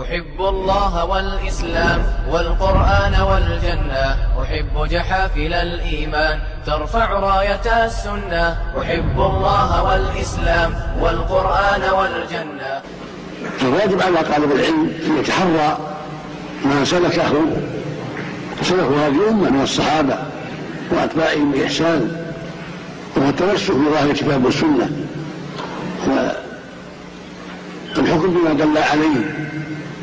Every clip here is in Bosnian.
أحب الله والإسلام والقرآن والجنة. أحب جحافل الإيمان ترفع راية السنة. أحب الله والإسلام والقرآن والجنة. فالواجب على طالب العلم أن يتحرى ما سلكه سلكه هذه الأمة من الصحابة وأتباعهم بإحسان والتمسك بظاهر الكتاب والسنة. والحكم بما دل عليه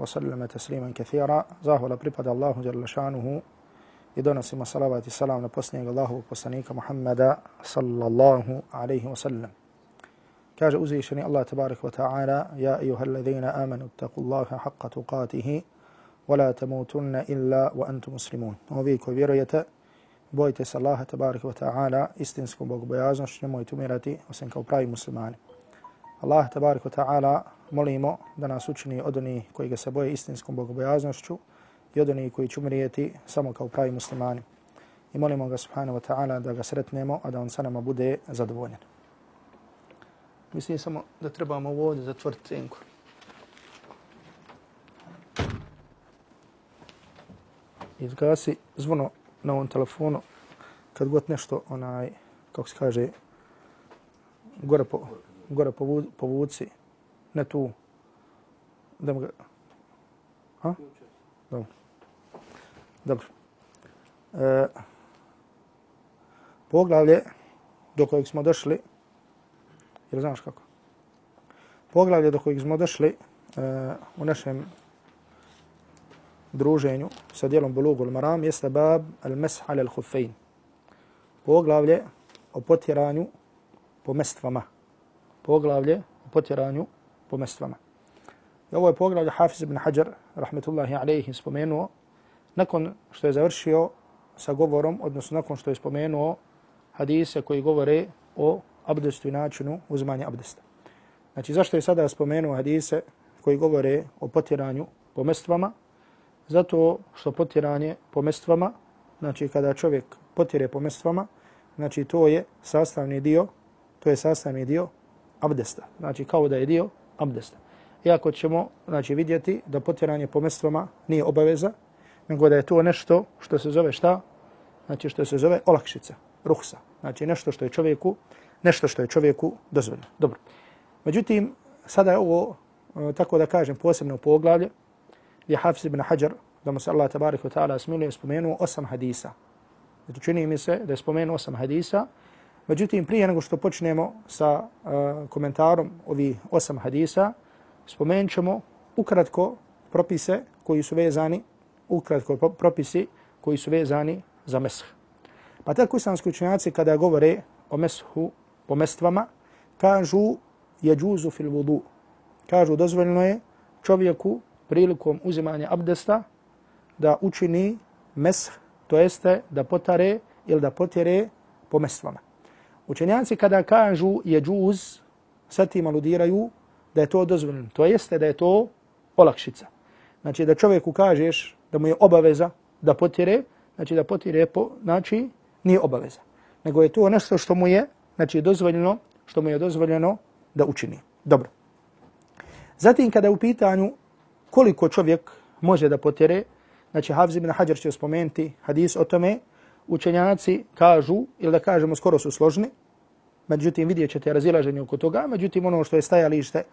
وسلم تسليما كثيرا زاهو لبريباد الله جل شانه يدونسima salavat i salam na posljednjeg Allahovog poslanika Muhammada sallallahu alaihi wa sallam. Kaže uzvišeni Allah tabarak wa ta'ala Ja ayuha alladhina amanu taku Allaha haqqa tuqatihi wa la tamutunna illa wa antum muslimun. Ovi koji vjerujete, bojite se Allaha tabarak wa ta'ala istinskom bogobojaznošću, nemojte umirati osim kao pravi muslimani. Allah tabarak ta'ala molimo da nas učini od onih koji ga se boje istinskom bogobojaznošću i od onih koji će umrijeti samo kao pravi muslimani. I molimo ga subhanahu wa ta'ala da ga sretnemo, a da on sa nama bude zadovoljen. Mislim samo da trebamo ovo ovdje zatvoriti cenku. Izgasi zvono na ovom telefonu kad god nešto onaj, kako se kaže, gore, po, gore povuci, ne tu, da ga... Ha? Dobro. Dobro. E, poglavlje do kojeg smo došli, jer znaš kako? Poglavlje do kojeg smo došli e, u našem druženju sa dijelom Bulugul Maram jeste bab al-mesh al-huffein. Poglavlje o potjeranju po mestvama. Poglavlje o potjeranju po mestvama. I ovo je poglavlje Hafiz ibn Hajar, rahmetullahi alaihi, spomenuo nakon što je završio sa govorom, odnosno nakon što je spomenuo hadise koji govore o abdestu i načinu uzmanja abdesta. Znači, zašto je sada spomenuo hadise koji govore o potjeranju po mestvama? Zato što potjeranje po mestvama, znači kada čovjek potire po mestvama, znači to je sastavni dio, to je sastavni dio abdesta. Znači kao da je dio abdesta. Iako ćemo znači, vidjeti da potjeranje po mestvama nije obaveza, nego da je to nešto što se zove šta? Znači što se zove olakšica, ruhsa. Znači nešto što je čovjeku, nešto što je čovjeku dozvoljeno. Dobro. Međutim, sada je ovo, e, tako da kažem, posebno poglavlje, gdje Hafiz ibn Hajar, da mu se Allah tabarik wa ta'ala smiluje, spomenuo osam hadisa. Znači čini mi se da je spomenuo osam hadisa. Međutim, prije nego što počnemo sa uh, komentarom ovih osam hadisa, spomenut ćemo ukratko propise koji su vezani ukratko propisi koji su vezani za mesh. Pa tako islamski učenjaci kada govore o meshu, o mestvama, kažu je džuzu fil vudu. Kažu dozvoljno je čovjeku prilikom uzimanja abdesta da učini mesh, to jeste da potare ili da potjere po mestvama. Učenjaci kada kažu je džuz, sad tim aludiraju da je to dozvoljeno. To jeste da je to olakšica. Znači da čovjeku kažeš da mu je obaveza da potire, znači da potire po, znači nije obaveza. Nego je to nešto što mu je, znači dozvoljeno, što mu je dozvoljeno da učini. Dobro. Zatim kada je u pitanju koliko čovjek može da potire, znači Hafiz ibn Hajar će spomenuti hadis o tome, učenjaci kažu, ili da kažemo skoro su složni, međutim vidjet ćete razilaženje oko toga, međutim ono što je stajalište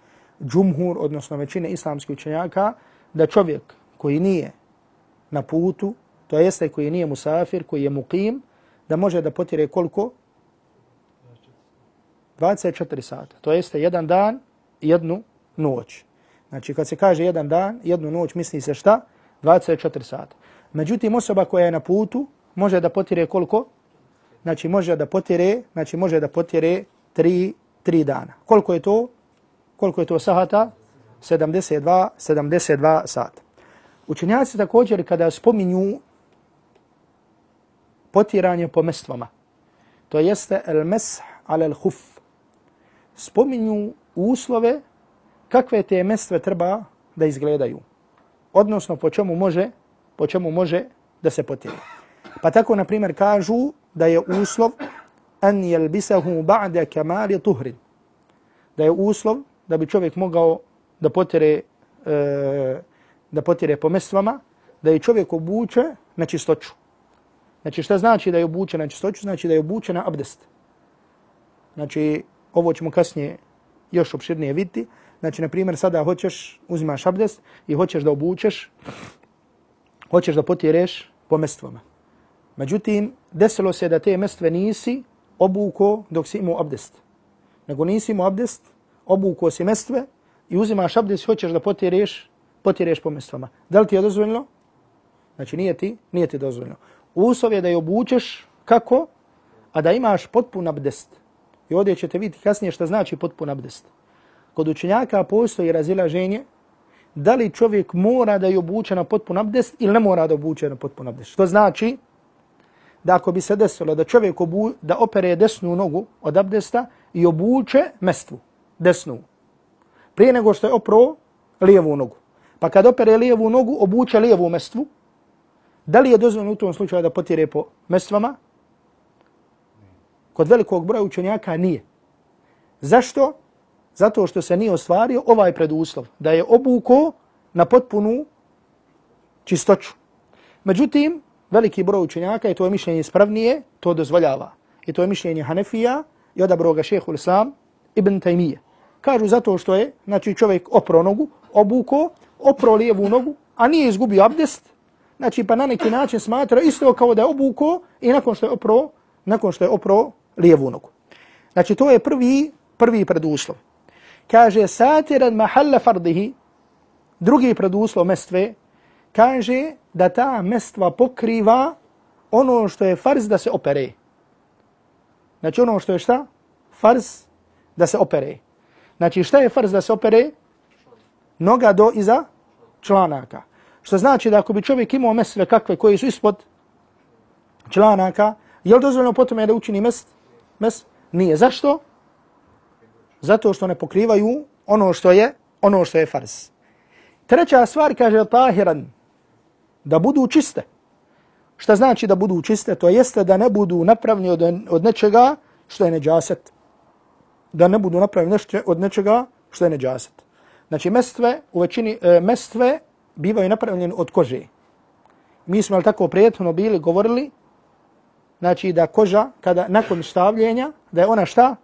džumhur, odnosno većine islamskih učenjaka, da čovjek koji nije na putu, to jeste koji nije musafir, koji je mukim, da može da potire koliko? 24 sata. To jeste jedan dan i jednu noć. Znači kad se kaže jedan dan, jednu noć, misli se šta? 24 sata. Međutim, osoba koja je na putu može da potire koliko? Znači može da potire, znači može da potire 3, 3 dana. Koliko je to? Koliko je to sahata? 72, 72 sata. Učenjaci također kada spominju potiranje po mestvama, to jeste el mesh ala el huf, spominju uslove kakve te mestve treba da izgledaju. Odnosno po čemu može, po čemu može da se potire. Pa tako, na primjer, kažu da je uslov an jelbisahu ba'da kamali tuhrin. Da je uslov da bi čovjek mogao da potire, e, da potire po mestvama, da je čovjek obuče na čistoću. Znači šta znači da je obuče na čistoću? Znači da je obuče na abdest. Znači ovo ćemo kasnije još opširnije vidjeti. Znači, na primjer, sada hoćeš, uzimaš abdest i hoćeš da obučeš, hoćeš da potireš po mestvama. Međutim, desilo se da te mestve nisi obuko dok si imao abdest. Nego nisi imao abdest, obuko si mestve i uzimaš abdest i hoćeš da potireš, potireš po mestvama. Da li ti je dozvoljno? Znači, nije ti, nije ti dozvoljno. Uslov je da je obučeš kako? A da imaš potpun abdest. I ovdje ćete vidjeti kasnije što znači potpun abdest. Kod učenjaka postoji razilaženje da li čovjek mora da je obuče na potpun abdest ili ne mora da obuče na potpun abdest. Što znači da ako bi se desilo da čovjek obu, da opere desnu nogu od abdesta i obuče mestvu, desnu, prije nego što je opro lijevu nogu. Pa kad opere lijevu nogu, obuče lijevu mestvu, da li je dozvoljeno u tom slučaju da potire po mestvama? Kod velikog broja učenjaka nije. Zašto? Zato što se nije ostvario ovaj preduslov, da je obuko na potpunu čistoću. Međutim, veliki broj učenjaka, i to je mišljenje ispravnije, to dozvoljava. I to je mišljenje Hanefija i odabro ga šehhul Islam ibn Taymiye. Kažu zato što je, znači čovjek opro nogu, obuko, opro lijevu nogu, a nije izgubio abdest, znači pa na neki način smatra isto kao da je obuko i nakon što je opro, nakon što je opro lijevu nogu. Znači to je prvi, prvi preduslov. Kaže satiran mahalla fardihi, drugi preduslov mestve, kaže da ta mestva pokriva ono što je farz da se opere. Znači ono što je šta? Farz da se opere. Znači šta je farz da se opere? Noga do iza članaka. Što znači da ako bi čovjek imao mesve kakve koje su ispod članaka, je li dozvoljeno potom je da učini mest? Mes? Nije. Zašto? Zato što ne pokrivaju ono što je ono što je farz. Treća stvar kaže tahiran, da budu čiste. Šta znači da budu čiste? To jeste da ne budu napravljeni od, od nečega što je neđaset. Da ne budu napravljeni od nečega što je neđaset. Znači mestve, u većini, e, mestve bivaju napravljeni od kože. Mi smo ali tako prijetno bili govorili znači da koža kada nakon stavljenja da je ona šta?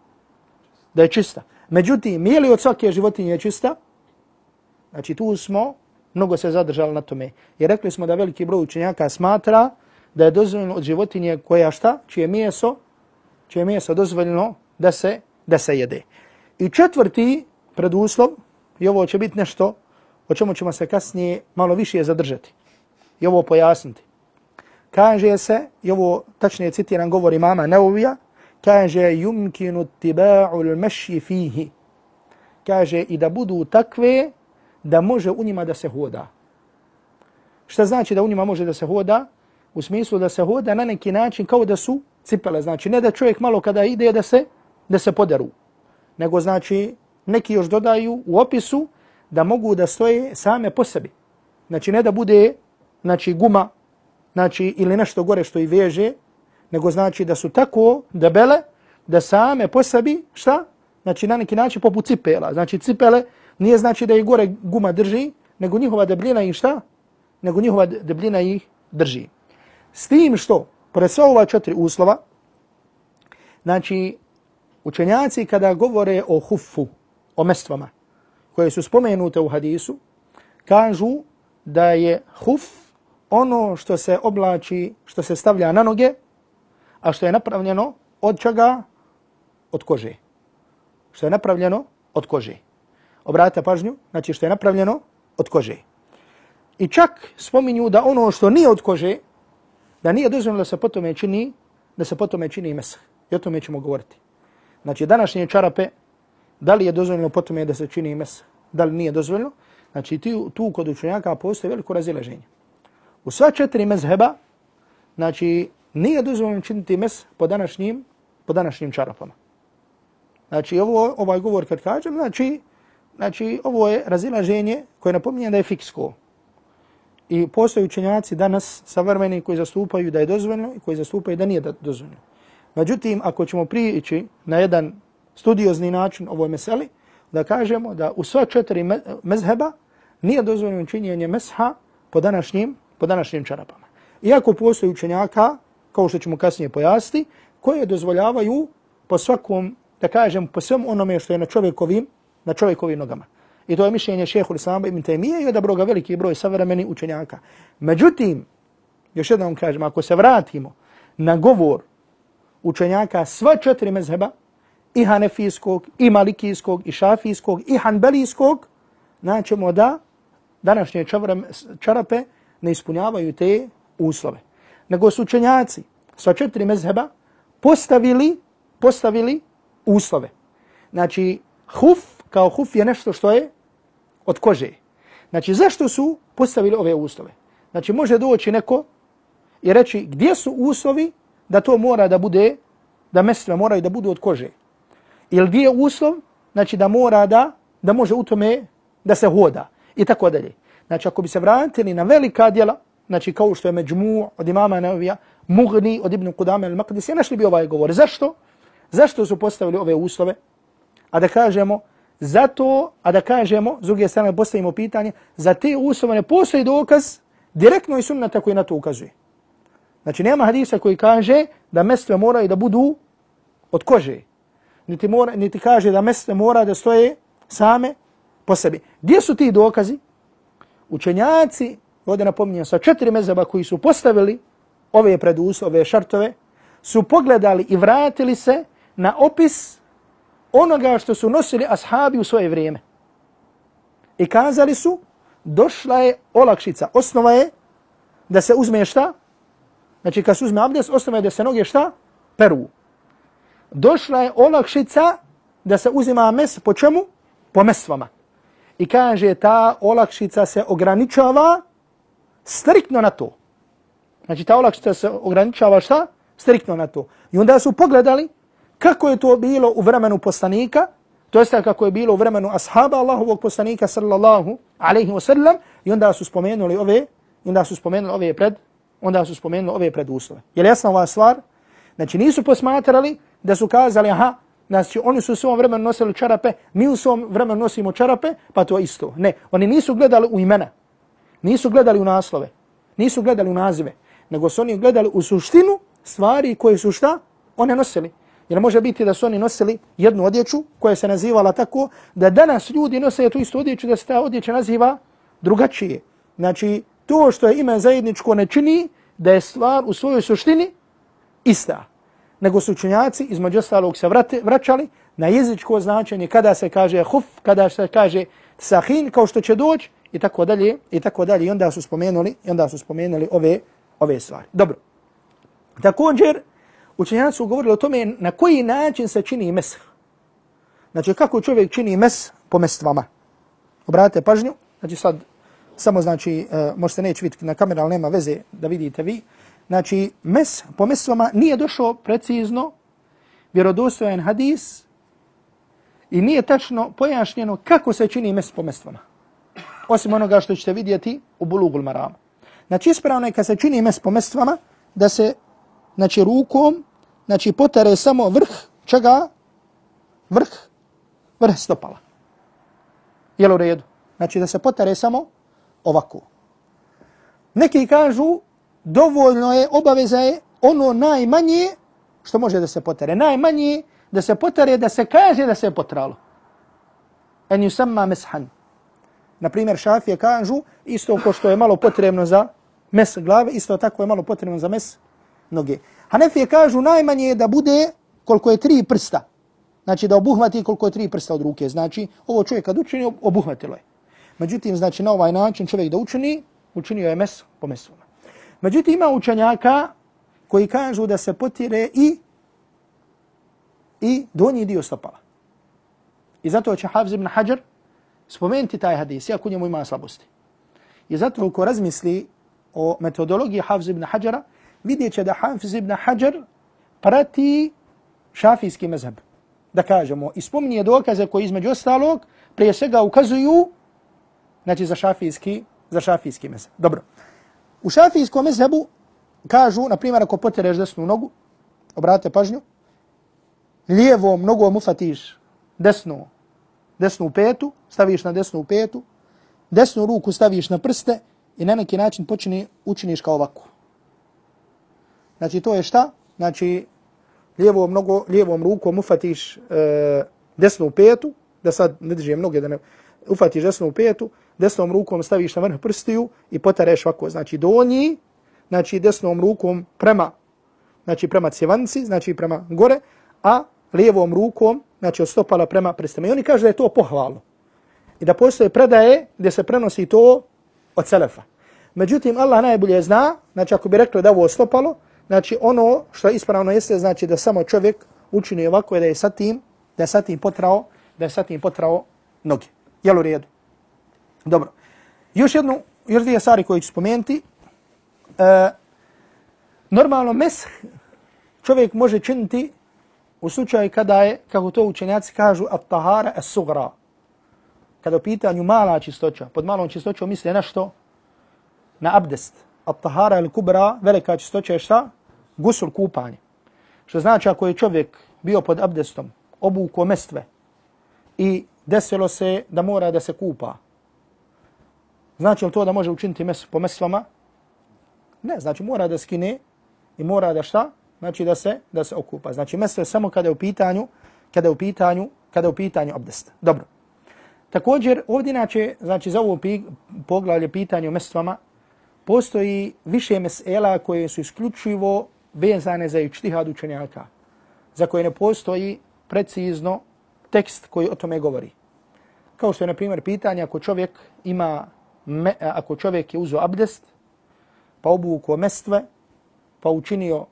Da je čista. Međutim, je li od svake životinje čista? Znači tu smo mnogo se zadržali na tome. I rekli smo da veliki broj učenjaka smatra da je dozvoljeno od životinje koja šta? Čije meso, čije meso dozvoljeno da se, da se jede. I četvrti preduslov, i ovo će biti nešto o čemu ćemo se kasnije malo više zadržati. I ovo pojasniti kaže se, i ovo tačnije citiram govori mama Neuvija, kaže yumkinu tiba'u al-mashi fihi. Kaže i da budu takve da može u njima da se hoda. Šta znači da u njima može da se hoda? U smislu da se hoda na neki način kao da su cipele. Znači ne da čovjek malo kada ide da se da se poderu. Nego znači neki još dodaju u opisu da mogu da stoje same po sebi. Znači ne da bude znači guma znači ili nešto gore što i veže, nego znači da su tako debele da same po sebi, šta? Znači na neki način poput cipela. Znači cipele nije znači da je gore guma drži, nego njihova debljina ih šta? Nego njihova debljina ih drži. S tim što, pored sva ova četiri uslova, znači učenjaci kada govore o hufu, o mestvama, koje su spomenute u hadisu, kažu da je huf ono što se oblači, što se stavlja na noge, a što je napravljeno od čega? Od kože. Što je napravljeno od kože. Obratite pažnju, znači što je napravljeno od kože. I čak spominju da ono što nije od kože, da nije dozvoljeno da se potome čini, da se potome čini mesah. I o tome ćemo govoriti. Znači današnje čarape, da li je dozvoljeno potome da se čini mesah, da li nije dozvoljeno, Znači tu, tu kod učenjaka postoje veliko razilaženje. U sva četiri mezheba, znači nije dozvoljeno činiti mes po današnjim, po današnjim čarapama. Znači ovo, ovaj govor kad kažem, znači, znači ovo je razilaženje koje napominje da je fiksko. I postoje učenjaci danas savrmeni koji zastupaju da je dozvoljeno i koji zastupaju da nije dozvoljeno. Međutim, ako ćemo prijeći na jedan studiozni način ovoj meseli, da kažemo da u sva četiri mezheba nije dozvoljeno činjenje mesha po današnjim, po današnjim čarapama. Iako postoji učenjaka, kao što ćemo kasnije pojasniti, koje dozvoljavaju po svakom, da kažem, po svem onome što je na čovjekovim, na čovjekovim nogama. I to je mišljenje šehu Islama ibn Taymiye i odabro ga veliki broj savremeni učenjaka. Međutim, još jednom kažem, ako se vratimo na govor učenjaka sva četiri mezheba, i hanefijskog, i malikijskog, i šafijskog, i hanbelijskog, naćemo da današnje čarape ne ispunjavaju te uslove. Nego su učenjaci sva četiri mezheba postavili, postavili uslove. Znači, huf kao huf je nešto što je od kože. Znači, zašto su postavili ove uslove? Znači, može doći neko i reći gdje su uslovi da to mora da bude, da mestva moraju da budu od kože. Ili gdje je uslov, znači da mora da, da može u tome da se hoda i tako dalje. Znači, ako bi se vratili na velika djela, znači kao što je Međmu od imama Navija, Mughni od Ibn Kudame al-Maqdisi, našli bi ovaj govor. Zašto? Zašto su postavili ove uslove? A da kažemo, zato, a da kažemo, s druge strane postavimo pitanje, za te uslove ne postoji dokaz direktno i sunnata koji na to ukazuje. Znači, nema hadisa koji kaže da mestve moraju da budu od kože. Niti, mora, niti kaže da mestve mora da stoje same po sebi. Gdje su ti dokazi? Učenjaci, ovdje napominjam, sa četiri mezaba koji su postavili ove preduslove, ove šartove, su pogledali i vratili se na opis onoga što su nosili ashabi u svoje vrijeme. I kazali su, došla je olakšica. Osnova je da se uzme šta? Znači, kad se uzme abdes, osnova je da se noge šta? Peru. Došla je olakšica da se uzima mes po čemu? Po mesvama. I kaže, ta olakšica se ograničava striktno na to. Znači, ta olakšica se ograničava šta? Striktno na to. I onda su pogledali kako je to bilo u vremenu poslanika, to jeste kako je bilo u vremenu ashaba Allahovog poslanika sallallahu alaihi wa sallam, i onda su spomenuli ove, i onda su spomenuli ove pred, onda su spomenuli ove preduslove. Je li jasna ova stvar? Znači nisu posmatrali da su kazali, aha, znači oni su u svom vremenu nosili čarape, mi u svom vremenu nosimo čarape, pa to isto. Ne, oni nisu gledali u imena, nisu gledali u naslove, nisu gledali u nazive, nego su oni gledali u suštinu stvari koje su šta? One nosili. Jer može biti da su oni nosili jednu odjeću koja se nazivala tako da danas ljudi nose tu istu odjeću da se ta odjeća naziva drugačije. Znači, to što je ime zajedničko ne čini da je stvar u svojoj suštini ista. Nego su učenjaci između ostalog se vrate, vraćali na jezičko značenje kada se kaže huf, kada se kaže sahin, kao što će doći i tako dalje, i tako dalje. I onda su spomenuli, i onda su spomenuli ove, ove stvari. Dobro. Također, učenjaci su govorili o tome na koji način se čini mes. Znači, kako čovjek čini mes po mestvama. Obratite pažnju. Znači, sad, samo znači, uh, možete neći vidjeti na kameru, ali nema veze da vidite vi. Znači, mes po mestvama nije došao precizno vjerodostojan hadis i nije tačno pojašnjeno kako se čini mes po mestvama. Osim onoga što ćete vidjeti u bulugul maramu. Znači, ispravno je kad se čini mes po mestvama, da se znači rukom, znači potare samo vrh čega? Vrh, vrh stopala. Jel u redu? Znači da se potare samo ovako. Neki kažu dovoljno je, obaveza je ono najmanje što može da se potare. Najmanje da se potare, da se kaže da se je potralo. En yusamma meshan. Naprimjer, šafije kažu isto ko što je malo potrebno za mes glave, isto tako je malo potrebno za mes noge. Hanefije kažu najmanje je da bude koliko je tri prsta. Znači da obuhvati koliko je tri prsta od ruke. Znači ovo čovjek kad učini, obuhvatilo je. Međutim, znači na ovaj način čovjek da učini, učinio je mes po mesu. Međutim, ima učenjaka koji kažu da se potire i i donji dio stopala. I zato će Hafiz ibn Hajar spomenuti taj hadis, iako njemu ima slabosti. I zato ko razmisli o metodologiji Hafiz ibn Hajara, vidjet će da Hafiz ibn Hajar prati šafijski mezheb. Da kažemo, ispominje dokaze koji između ostalog prije svega ukazuju znači za šafijski, za šafijski mezheb. Dobro. U šafijskom mezhebu kažu, na primjer, ako potereš desnu nogu, obratite pažnju, lijevom nogom ufatiš desnu, desnu petu, staviš na desnu petu, desnu ruku staviš na prste i na neki način počini, učiniš kao ovako. Znači to je šta? Znači lijevom, nogo, lijevom rukom ufatiš e, desnu petu, da sad ne držim noge, da ne ufatiš desnu petu, desnom rukom staviš na vrh prstiju i potareš ovako. Znači donji, znači desnom rukom prema, znači prema cjevanci, znači prema gore, a lijevom rukom, znači od stopala prema prstima. I oni kažu da je to pohvalno. I da postoje predaje gdje se prenosi to od selefa. Međutim, Allah najbolje zna, znači ako bi rekli da ovo stopalo, znači ono što je ispravno jeste, znači da samo čovjek učini ovako da je sa tim, da je sa tim potrao, da je sa tim potrao noge. Jel u redu? Dobro. Još jednu, još dvije stvari koje ću spomenuti. E, normalno mes čovjek može činiti u slučaju kada je, kako to učenjaci kažu, at-tahara as-sugra. Kada u pitanju mala čistoća, pod malom čistoćom misle na što? Na abdest. At-tahara al-kubra, velika čistoća je šta? Gusul kupanje. Što znači ako je čovjek bio pod abdestom, obuko mestve i desilo se da mora da se kupa. Znači li to da može učiniti mes po mestvama? Ne, znači mora da skine i mora da šta? znači da se da se okupa. Znači mesto je samo kada je u pitanju, kada je u pitanju, kada je u pitanju abdest. Dobro. Također ovdje inače, znači za ovo poglavlje pitanje o mestvama, postoji više mesela koje su isključivo vezane za ičtihad učenjaka, za koje ne postoji precizno tekst koji o tome govori. Kao što je, na primjer, pitanje ako čovjek ima, me, ako čovjek je uzeo abdest, pa obuko mestve, pa učinio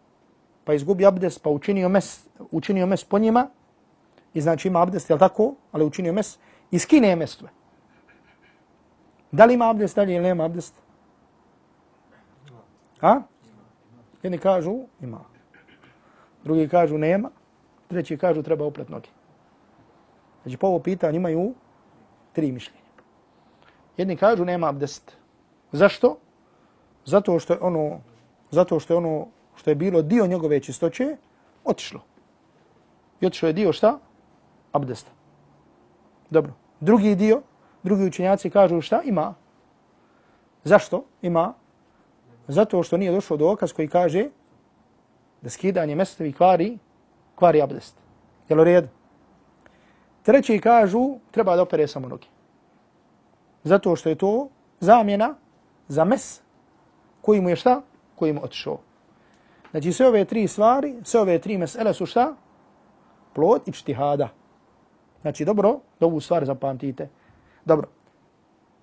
pa izgubi abdest, pa učinio mes, učinio mes po njima, i znači ima abdest, je tako, ali učinio mes, i skine mestve. Da li ima abdest, dalje ili nema abdest? A? Jedni kažu, ima. Drugi kažu, nema. Treći kažu, treba upret noge. Znači, po ovo pitanje imaju tri mišljenja. Jedni kažu, nema abdest. Zašto? Zato što je ono, zato što je ono što je bilo dio njegove čistoće, otišlo. I otišlo je dio šta? Abdesta. Dobro. Drugi dio, drugi učenjaci kažu šta? Ima. Zašto? Ima. Zato što nije došlo do okaz koji kaže da skidanje mjestovi kvari, kvari abdest. Jel u redu? Treći kažu treba da opere samo noge. Zato što je to zamjena za mes koji mu je šta? Koji mu otišao. Znači sve ove tri stvari, sve ove tri mesele su šta? Plod i čtihada. Znači dobro, da ovu stvar zapamtite. Dobro.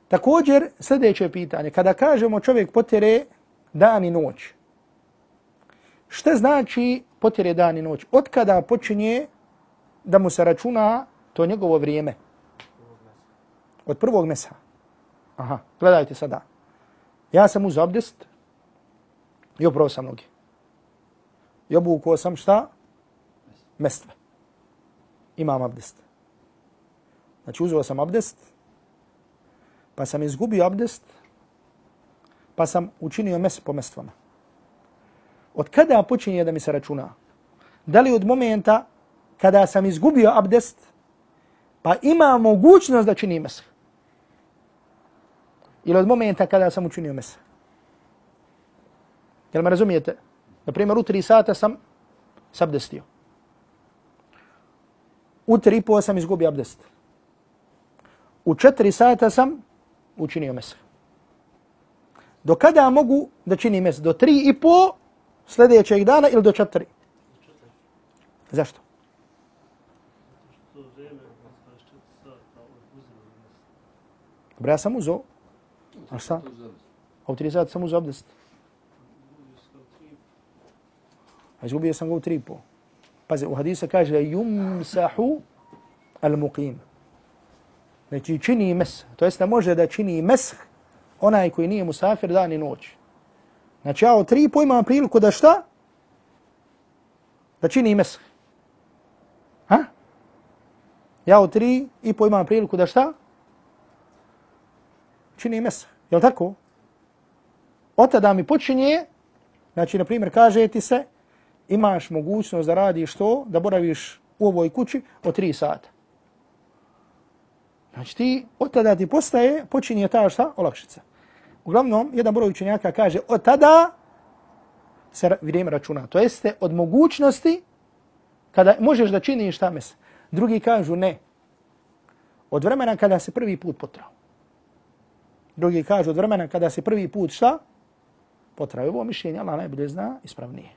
Također, sljedeće pitanje. Kada kažemo čovjek potere dan i noć, Šta znači potire dan i noć? Od kada počinje da mu se računa to njegovo vrijeme? Od prvog mesa. Aha, gledajte sada. Ja sam uz abdest i oprao sam noge i obukao sam šta? Mestve. Imam abdest. Znači uzeo sam abdest, pa sam izgubio abdest, pa sam učinio mes po mestvama. Od kada počinje da mi se računa? Da li od momenta kada sam izgubio abdest, pa ima mogućnost da čini mes? Ili od momenta kada sam učinio mes? Jel me razumijete? Na primjer, u tri sata sam s abdestio. U tri i pol sam izgubio abdest. U četiri sata sam učinio mes. Do kada mogu da činim mes? Do tri i po sljedećeg dana ili do četiri? Zašto? Dobro, ja sam uzo. A šta? A u tri sata sam uzo abdest. A izgubio sam ga u tri po. Pazi, u hadisa kaže yumsahu al muqim. Znači čini mes, to jest da može da čini mes onaj koji nije musafir dan i noć. Znači ja od tri pojma priliku da šta? Da čini mes. Ha? Ja od tri i pojma priliku da šta? Čini mes. Je li tako? Od tada mi počinje, znači na primjer kaže ti se, imaš mogućnost da radiš to, da boraviš u ovoj kući od tri sata. Znači ti, od tada ti postaje, počinje ta šta? Olakšica. Uglavnom, jedan broj učenjaka kaže, od tada se vrijeme računa. To jeste od mogućnosti kada možeš da činiš ta mesa. Drugi kažu ne. Od vremena kada se prvi put potrao. Drugi kažu od vremena kada se prvi put šta? Potrao. Ovo mišljenje Allah najbolje zna, ispravnije.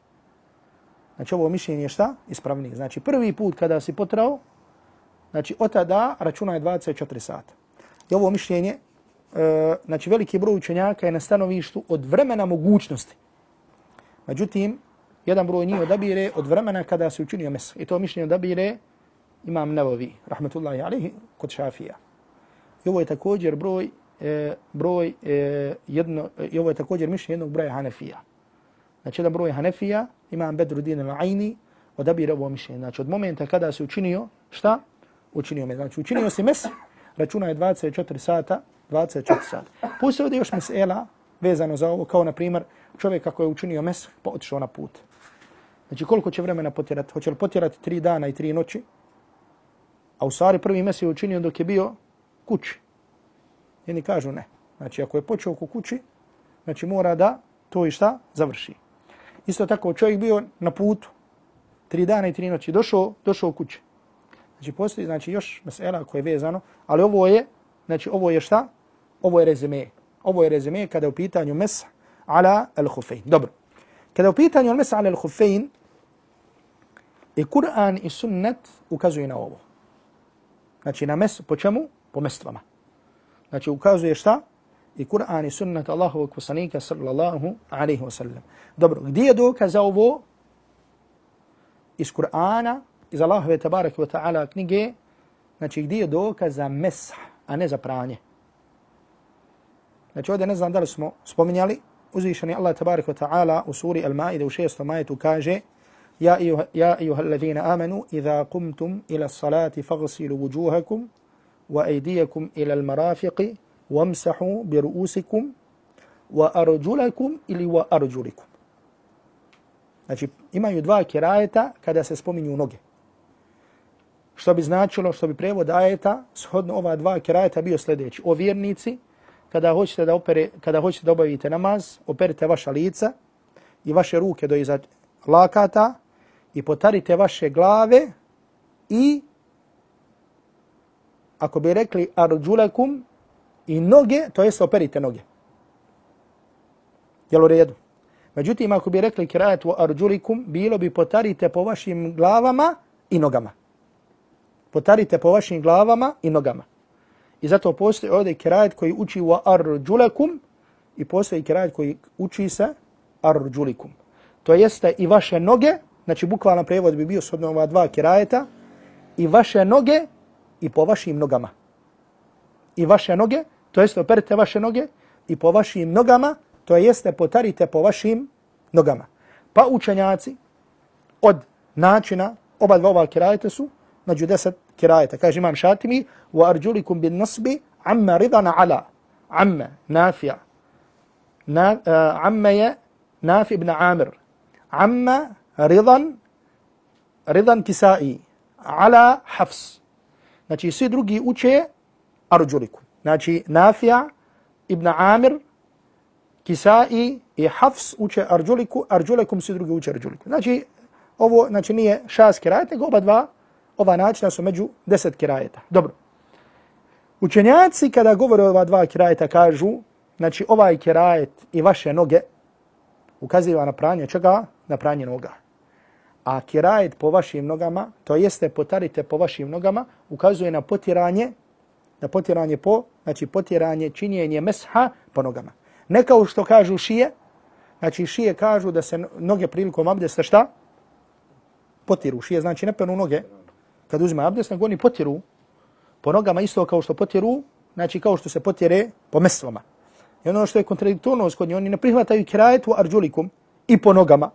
Znači ovo mišljenje šta? Ispravnije. Znači prvi put kada si potrao, znači od tada računa je 24 sata. I ovo mišljenje, e, znači veliki broj učenjaka je na stanovištu od vremena mogućnosti. Međutim, jedan broj njih odabire od vremena kada se učinio mes. I to mišljenje odabire imam Nevovi, rahmetullahi alihi, kod šafija. I ovo je također broj, e, broj e, jedno, e, i ovo je također mišljenje jednog broja Hanefija. Znači jedan broj Hanefija, imam Bedruddin al-Aini, odabire ovo mišljenje. Znači od momenta kada se učinio, šta? Učinio mes. Znači učinio se mes, računa je 24 sata, 24 sata. Pusti ovdje još mesela vezano za ovo, kao na primjer čovjek kako je učinio mes, pa otišao na put. Znači koliko će vremena potjerati? Hoće li potjerati tri dana i tri noći? A u stvari prvi mes je učinio dok je bio kući. Jedni kažu ne. Znači ako je počeo ku kući, znači mora da to i šta završi. Isto tako čovjek bio na putu tri dana i tri noći, došao, došao u kući. Znači postoji znači još mesela koje je vezano, ali ovo je, znači ovo je šta? Ovo je rezime. Ovo je rezime kada je u pitanju mes ala al-khufein. Dobro. Kada je u pitanju mes ala al-khufein, i Kur'an i sunnet ukazuju na ovo. Znači na mes, po čemu? Po mestvama. Znači ukazuje šta? I Kur'an i sunnet Allahovog poslanika sallallahu alaihi wa sallam. Dobro, gdje je dokaz za ovo? Iz Kur'ana, iz Allahove tabaraka wa ta'ala knjige, znači gdje je dokaz za mes, a ne za pranje. Znači ovdje ne znam da li smo spominjali, uzvišeni Allah tabaraka wa ta'ala u suri Al-Ma'ide u šestom majetu kaže يا أيها, يا أيها الذين آمنوا إذا قمتم إلى الصلاة فاغسلوا وجوهكم وأيديكم إلى المرافق وامسحوا برؤوسكم وأرجلكم إلي وأرجلكم Znači, imaju dva kirajeta kada se spominju noge. Što bi značilo, što bi prevod ajeta, shodno ova dva kirajeta bio sljedeći. O vjernici, kada hoćete da, opere, kada hoćete da obavite namaz, operite vaša lica i vaše ruke do iza lakata i potarite vaše glave i ako bi rekli arđulekum i noge, to jest operite noge. Jel u redu? Međutim, ako bi rekli kirajet u arđulikum, bilo bi potarite po vašim glavama i nogama. Potarite po vašim glavama i nogama. I zato postoji ovdje kirajet koji uči wa arđulekum i postoji kirajet koji uči se arđulikum. To jeste i vaše noge znači bukvalan prevod bi bio s ova dva kirajeta, i vaše noge i po vašim nogama. I vaše noge, to jeste operite vaše noge, i po vašim nogama, to jeste potarite po vašim nogama. Pa učenjaci od načina oba dva ova kirajeta su, među deset kirajeta. Kaže imam šatimi, wa arđulikum bin nasbi, amma ridana ala, amma, nafija. Na, e, uh, amma je nafi ibn Amir. Amma ridan, ridan kisai, ala hafs. Znači, svi drugi uče arđulikum. Znači, Nafija, Ibn Amir, Kisai i Hafs uče arđuliku, arđulikum svi drugi uče arđuliku. Znači, ovo znači, nije šast kirajet, nego oba dva, ova načina su među deset kirajeta. Dobro. Učenjaci kada govore ova dva kirajeta kažu, znači ovaj kirajet i vaše noge ukaziva na pranje čega? Na pranje noga a kirajet po vašim nogama, to jeste potarite po vašim nogama, ukazuje na potiranje, na potiranje po, znači potiranje, činjenje mesha po nogama. Ne kao što kažu šije, znači šije kažu da se noge prilikom abdesta šta? Potiru. Šije znači ne penu noge kad uzme abdest, nego oni potiru. po nogama isto kao što potjeru, znači kao što se potjere po meslama. I ono što je kontradiktorno kod njih, oni ne prihvataju kirajetu arđulikum i po nogama,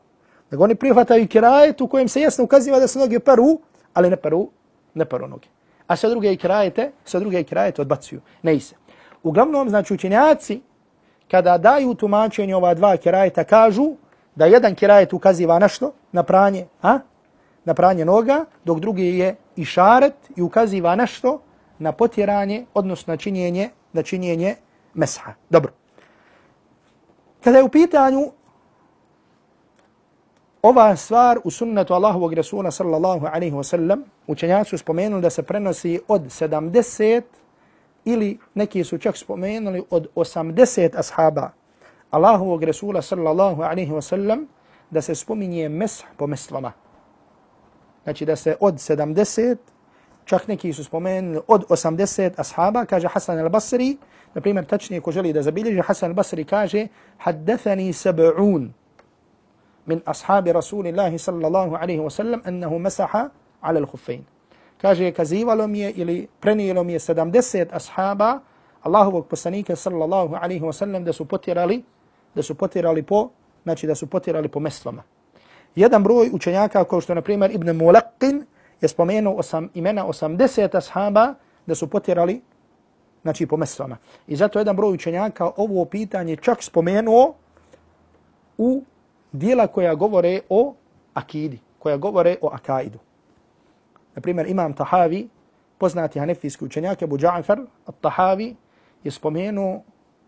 nego oni prihvataju kirajetu u kojem se jasno ukaziva da se noge peru, ali ne peru, ne peru noge. A sve druge kirajete, sve druge kirajete odbacuju. Ne ise. Uglavnom, znači učenjaci, kada daju tumačenje ova dva kirajeta, kažu da jedan kirajet ukaziva na što? Na pranje, a? Na pranje noga, dok drugi je išaret i ukaziva na što? Na potjeranje, odnosno na činjenje, na činjenje mesha. Dobro. Kada je u pitanju ova stvar u sunnetu Allahovog Rasula sallallahu alaihi wasallam, učenjaci su spomenuli da se prenosi od 70 ili neki su čak spomenuli od 80 ashaba Allahovog Rasula sallallahu alaihi wasallam da se spominje mesh po mestvama. Znači da se od 70, čak neki su spomenuli od 80 ashaba, kaže Hasan al-Basri, na primjer tačnije ko želi da zabilježi, Hasan al-Basri kaže haddathani sab'un min ashabi Rasulillahi sallallahu alaihi wa sallam ennehu mesaha ala al-khuffain. Kaže, kazivalo mi je ili prenijelo mi je 70 ashaba Allahovog poslanika sallallahu alaihi wa sallam da su potirali da su potirali po, znači da su potirali po meslama. Jedan broj učenjaka, kao što je, na primjer, Ibn Mulaqin, je spomenuo osam, imena 80 ashaba da su potjerali znači po mestvama. I zato jedan broj učenjaka ovo pitanje čak spomenuo u dijela koja govore o akidi, koja govore o akaidu. Na primjer, imam Tahavi, poznati hanefijski učenjak, Abu Ja'far, Tahavi, je spomenuo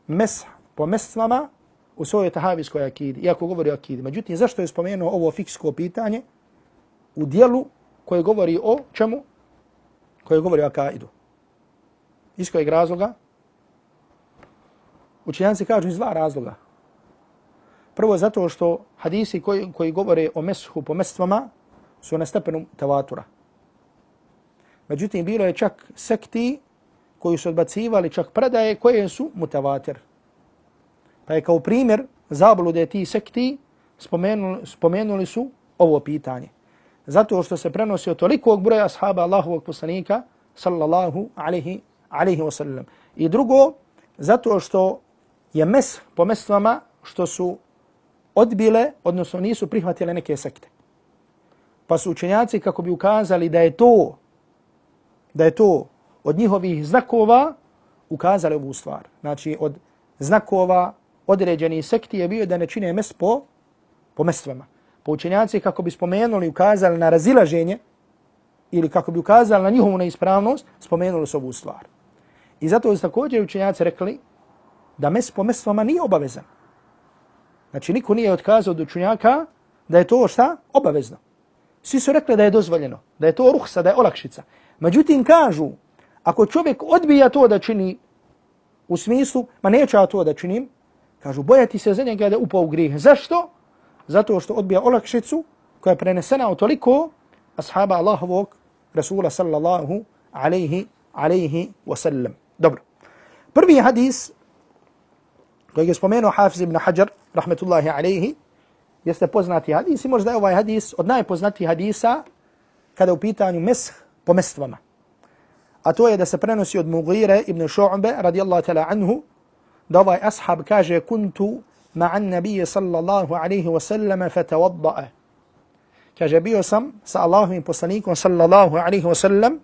mes po mestvama u svojoj tahavijskoj akidi, iako govori o akidi. Međutim, zašto je spomenuo ovo fiksko pitanje u dijelu koje govori o čemu? Koje govori o akaidu. Iz kojeg razloga? Učenjanci kažu iz dva razloga. Prvo zato što hadisi koji, koji govore o meshu po mestvama su na stepenu tevatura. Međutim, bilo je čak sekti koji su odbacivali čak predaje koje su mutavatir. Pa je kao primjer zablude ti sekti spomenuli, spomenuli su ovo pitanje. Zato što se prenosi od tolikog broja ashaba Allahovog poslanika sallallahu alaihi, alaihi wasallam. I drugo, zato što je mes po mestvama što su odbile, odnosno nisu prihvatile neke sekte. Pa su učenjaci kako bi ukazali da je to da je to od njihovih znakova ukazali ovu stvar. Znači od znakova određeni sekti je bio da ne čine mes po, po mestvama. Po učenjaci kako bi spomenuli i ukazali na razilaženje ili kako bi ukazali na njihovu neispravnost, spomenuli su ovu stvar. I zato su također učenjaci rekli da mes po mestvama nije obavezan. Znači niko nije otkazao od učenjaka da je to šta? Obavezno. Svi su rekli da je dozvoljeno, da je to ruhsa, da je olakšica. Međutim kažu, ako čovjek odbija to da čini u smislu, ma neću ja to da činim, Kažu, bojati se za njega da upao u grijeh. Zašto? Zato što odbija olakšicu koja je prenesena od toliko ashaba Allahovog Rasula sallallahu alaihi, alaihi wasallam. Dobro. Prvi hadis koji je spomenuo Hafiz ibn Hajar, rahmetullahi alaihi, jeste poznati hadis i možda je ovaj hadis od najpoznatijih hadisa kada je u pitanju mesh po mestvama. A to je da se prenosi od Mughire ibn Shu'be radijallahu ta'la anhu da ovaj ashab kaže kuntu ma'an nabije sallallahu alaihi wa sallam fatawadda'a. Kaže bio sam sa Allahovim poslanikom sallallahu alaihi wa sallam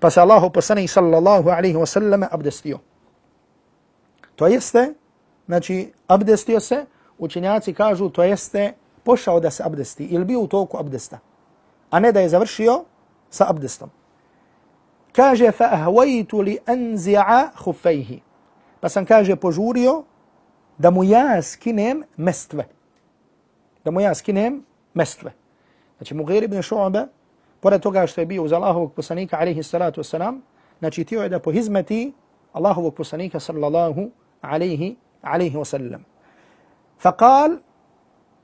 pa se Allahu poslanik sallallahu alaihi wa sallam abdestio. To jeste, znači abdestio se, učenjaci kažu to jeste pošao da se abdesti ili bio u toku abdesta, a ne da je završio sa abdestom. Kaže fa ahvajtu li anzi'a khufejhi pa sam kaže požurio da mu ja skinem mestve. Da mu ja skinem mestve. Znači Mughir ibn Šu'ba, pored toga što je bio uz Allahovog poslanika, alaihi salatu wasalam, znači tio je da pohizmeti Allahovog poslanika, sallallahu alaihi, alaihi wasallam. Fakal,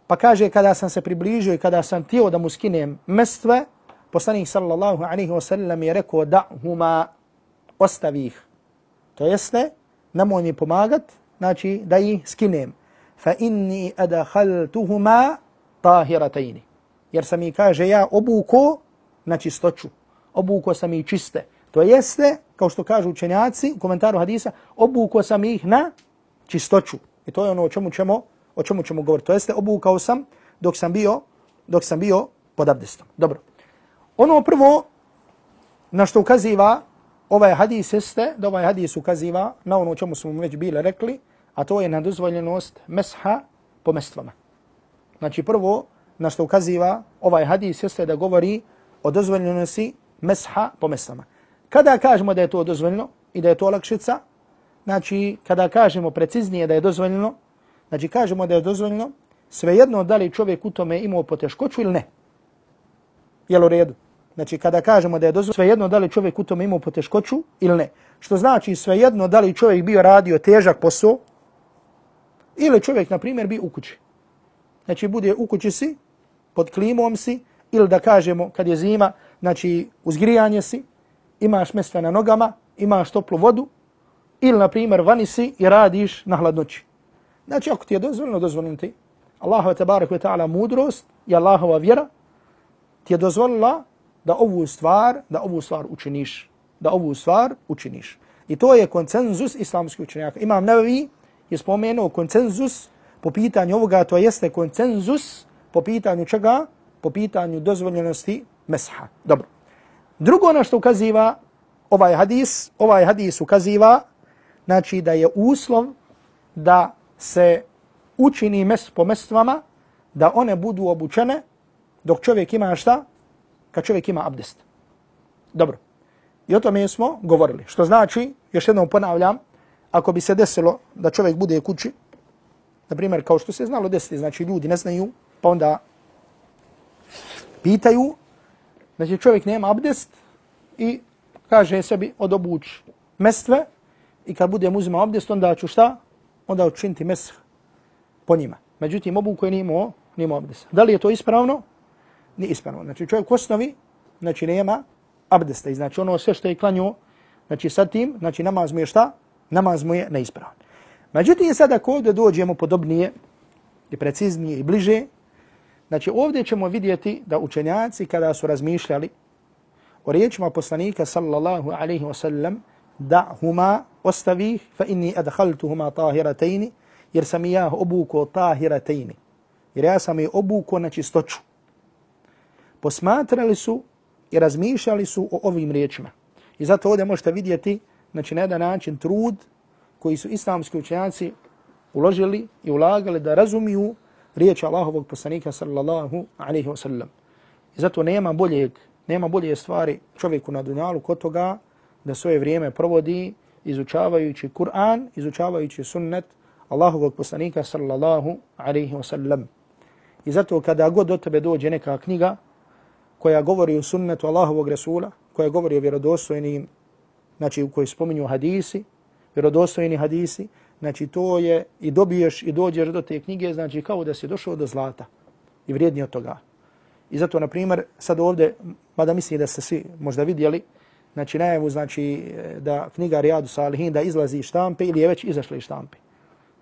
pa kaže kada sam se približio i kada sam tio da mu skinem mestve, poslanik sallallahu alaihi wasallam je rekao da huma ostavi ih. To jeste, nemoj mi pomagat, znači da ih skinem. Fa inni adakhaltuhuma tahiratajni. Jer sam mi kaže ja obuko na čistoću. Obuko sam ih čiste. To jeste, kao što kažu učenjaci u komentaru hadisa, obuko sam ih na čistoću. I to je ono o čemu ćemo, o čemu ćemo govoriti. To jeste, obukao sam dok sam bio, dok sam bio pod abdestom. Dobro. Ono prvo na što ukaziva ovaj hadis jeste, da ovaj hadis ukaziva na ono čemu smo već bili rekli, a to je na dozvoljenost mesha po mestvama. Znači prvo na što ukaziva ovaj hadis jeste da govori o dozvoljenosti mesha po mestvama. Kada kažemo da je to dozvoljeno i da je to olakšica, znači kada kažemo preciznije da je dozvoljeno, znači kažemo da je dozvoljeno svejedno da li čovjek u tome imao poteškoću ili ne. Jel u redu? Znači kada kažemo da je dozvoljeno svejedno da li čovjek u tome imao poteškoću ili ne. Što znači svejedno da li čovjek bio radio težak posao ili čovjek, na primjer, bi u kući. Znači bude u kući si, pod klimom si, ili da kažemo kad je zima, znači uzgrijanje si, imaš mjesta na nogama, imaš toplu vodu, ili, na primjer, vani si i radiš na hladnoći. Znači, ako ti je dozvoljeno, dozvoljeno ti. Allahova tabarak wa ta'ala mudrost i Allahova vjera ti je dozvolila da ovu stvar, da ovu stvar učiniš. Da ovu stvar učiniš. I to je koncenzus islamskih učenjaka. Imam Nevi je spomenuo koncenzus po pitanju ovoga, to jeste koncenzus po pitanju čega? Po pitanju dozvoljenosti mesha. Dobro. Drugo na što ukaziva ovaj hadis, ovaj hadis ukaziva znači da je uslov da se učini mes po mestvama, da one budu obučene dok čovjek ima šta? Kad čovjek ima abdest. Dobro. I o tome smo govorili. Što znači, još jednom ponavljam, ako bi se desilo da čovjek bude kući, na primjer, kao što se znalo desiti, znači ljudi ne znaju, pa onda pitaju, znači čovjek nema abdest i kaže sebi odobuć mestve i kad budem uzimao abdest, onda ću šta? Onda učiniti mes po njima. Međutim, obu koji nije imao, nije imao abdest. Da li je to ispravno? Nije ispravno. Znači čovjek u osnovi, znači nema abdesta. I znači ono sve što je klanio, znači sa tim, znači namaz mu je šta? Namaz mu je neispravan. Međutim, sada ako ovdje dođemo podobnije i preciznije i bliže, znači ovdje ćemo vidjeti da učenjaci kada su razmišljali o riječima poslanika sallallahu alaihi wa sallam da huma ostavi fa inni adhaltu huma tahiratejni jer sam ja obuko tahiratejni. Jer ja sam je obuko na čistoću. Posmatrali su i razmišljali su o ovim riječima. I zato ovdje možete vidjeti znači, na jedan način trud koji su islamski učenjaci uložili i ulagali da razumiju riječ Allahovog poslanika sallallahu alaihi wa sallam. I zato nema boljeg, nema bolje stvari čovjeku na dunjalu kod toga da svoje vrijeme provodi izučavajući Kur'an, izučavajući sunnet Allahovog poslanika sallallahu alaihi wa sallam. I zato kada god do tebe dođe neka knjiga koja govori o sunnetu Allahovog Resula, koja govori o vjerodostojnim, znači u kojoj spominju hadisi, vjerodostojni hadisi, znači to je i dobiješ i dođeš do te knjige, znači kao da si došao do zlata i vrijedni od toga. I zato, na primjer, sad ovdje, mada mislim da ste svi možda vidjeli, znači najavu znači da knjiga Rijadu Salihin da izlazi iz štampe ili je već izašla iz štampe.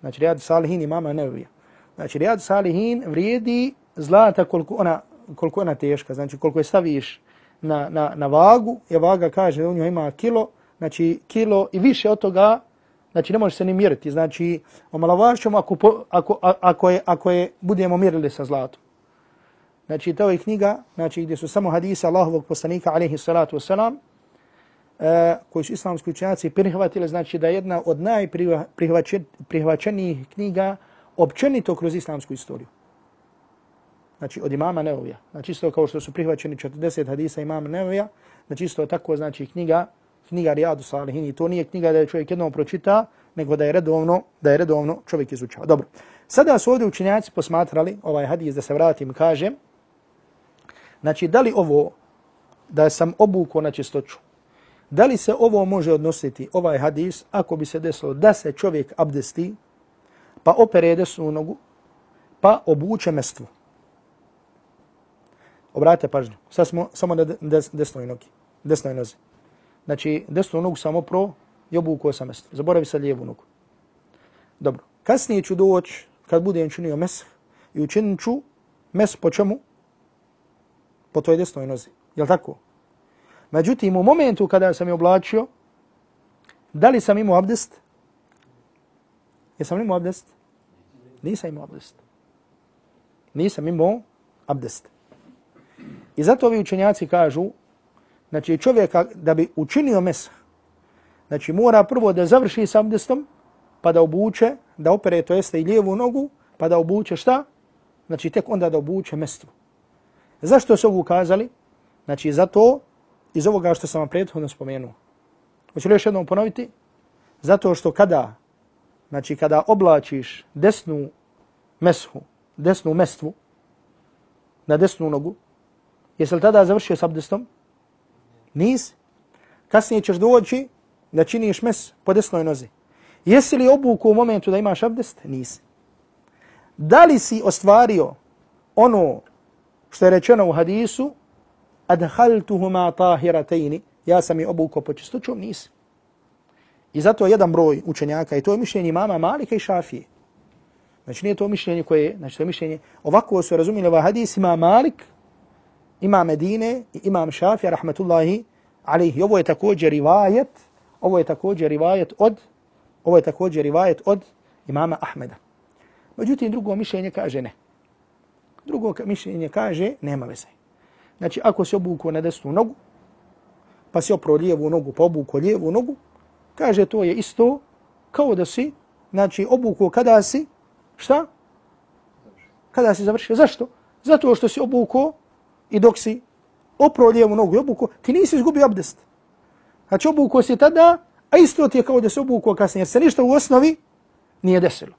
Znači Rijadu Salihin mama Nevija. Znači Rijadu Salihin vrijedi zlata koliko ona, koliko je ona teška, znači koliko je staviš na, na, na vagu, je vaga kaže da u njoj ima kilo, znači kilo i više od toga, znači ne može se ni mjeriti. Znači omalovašćom ako, ako, ako, je, ako je budemo mjerili sa zlatom. Znači to je knjiga znači, gdje su samo hadisa Allahovog poslanika alaihi salatu wasalam, e, koji su islamski učenjaci prihvatili, znači da je jedna od najprihvaćenijih knjiga općenito kroz islamsku istoriju. Znači od imama Neovija. Znači isto kao što su prihvaćeni 40 hadisa imama Neovija, znači isto tako znači knjiga knjiga Rijadu Salihini. to nije knjiga da je čovjek jednom pročita, nego da je redovno, da je redovno čovjek izučava. Dobro. Sada su ovdje učenjaci posmatrali ovaj hadis da se vratim kažem, znači da li ovo da sam obuko na čistoću, Da li se ovo može odnositi, ovaj hadis, ako bi se desilo da se čovjek abdesti, pa opere desnu nogu, pa obuče mestvo. Obratite pažnju. Sad smo samo na des, desnoj nogi. Desnoj nozi. Znači, desnu nogu samo pro i obukuo sam mesto. Zaboravi sad lijevu nogu. Dobro. Kasnije ću doći, kad budem činio mes, i učinit ću mes po čemu? Po toj desnoj nozi. Jel tako? Međutim, u momentu kada sam je oblačio, da li sam imao abdest? Jesam li imao abdest? Nisam imao abdest. Nisam imao abdest. I zato ovi učenjaci kažu, znači čovjeka da bi učinio mesa, znači mora prvo da završi s abdestom, pa da obuče, da opere to jeste i lijevu nogu, pa da obuče šta? Znači tek onda da obuče mestvu. Zašto su ovo ukazali? Znači zato iz ovoga što sam vam prethodno spomenuo. Hoću li još jednom ponoviti? Zato što kada, znači kada oblačiš desnu meshu, desnu mestvu, na desnu nogu, jesi li tada završio s abdestom? Nis. Kasnije ćeš doći da činiš mes po desnoj nozi. Jesi li obuku u momentu da imaš abdest? Nisi. Da li si ostvario ono što je rečeno u hadisu adhaltuhuma tahirataini ja sam i obuko po čistoćom nisi. I zato jedan broj učenjaka i to je mišljenje mama Malika i Šafije. Znači nije to mišljenje koje, znači to je mišljenje, ovako su razumili ovaj hadis, ima Malik, imam Medine i imam Šafija, rahmetullahi alaihi. Ovo je također rivajet, ovo je također rivajet od, ovo je također rivajet od imama Ahmeda. Međutim, drugo mišljenje kaže ne. Drugo mišljenje kaže nema veze. Znači, ako se obuku na desnu nogu, pa se opro lijevu nogu, pa obuku lijevu nogu, kaže to je isto kao da si, znači, obuku kada si, šta? Kada si završio. Zašto? Zato što si obuku i dok si opro lijevu nogu i obuku, ti nisi izgubio abdest. Znači, obuku si tada, a isto ti je kao da se obuku kasnije, jer se ništa u osnovi nije desilo.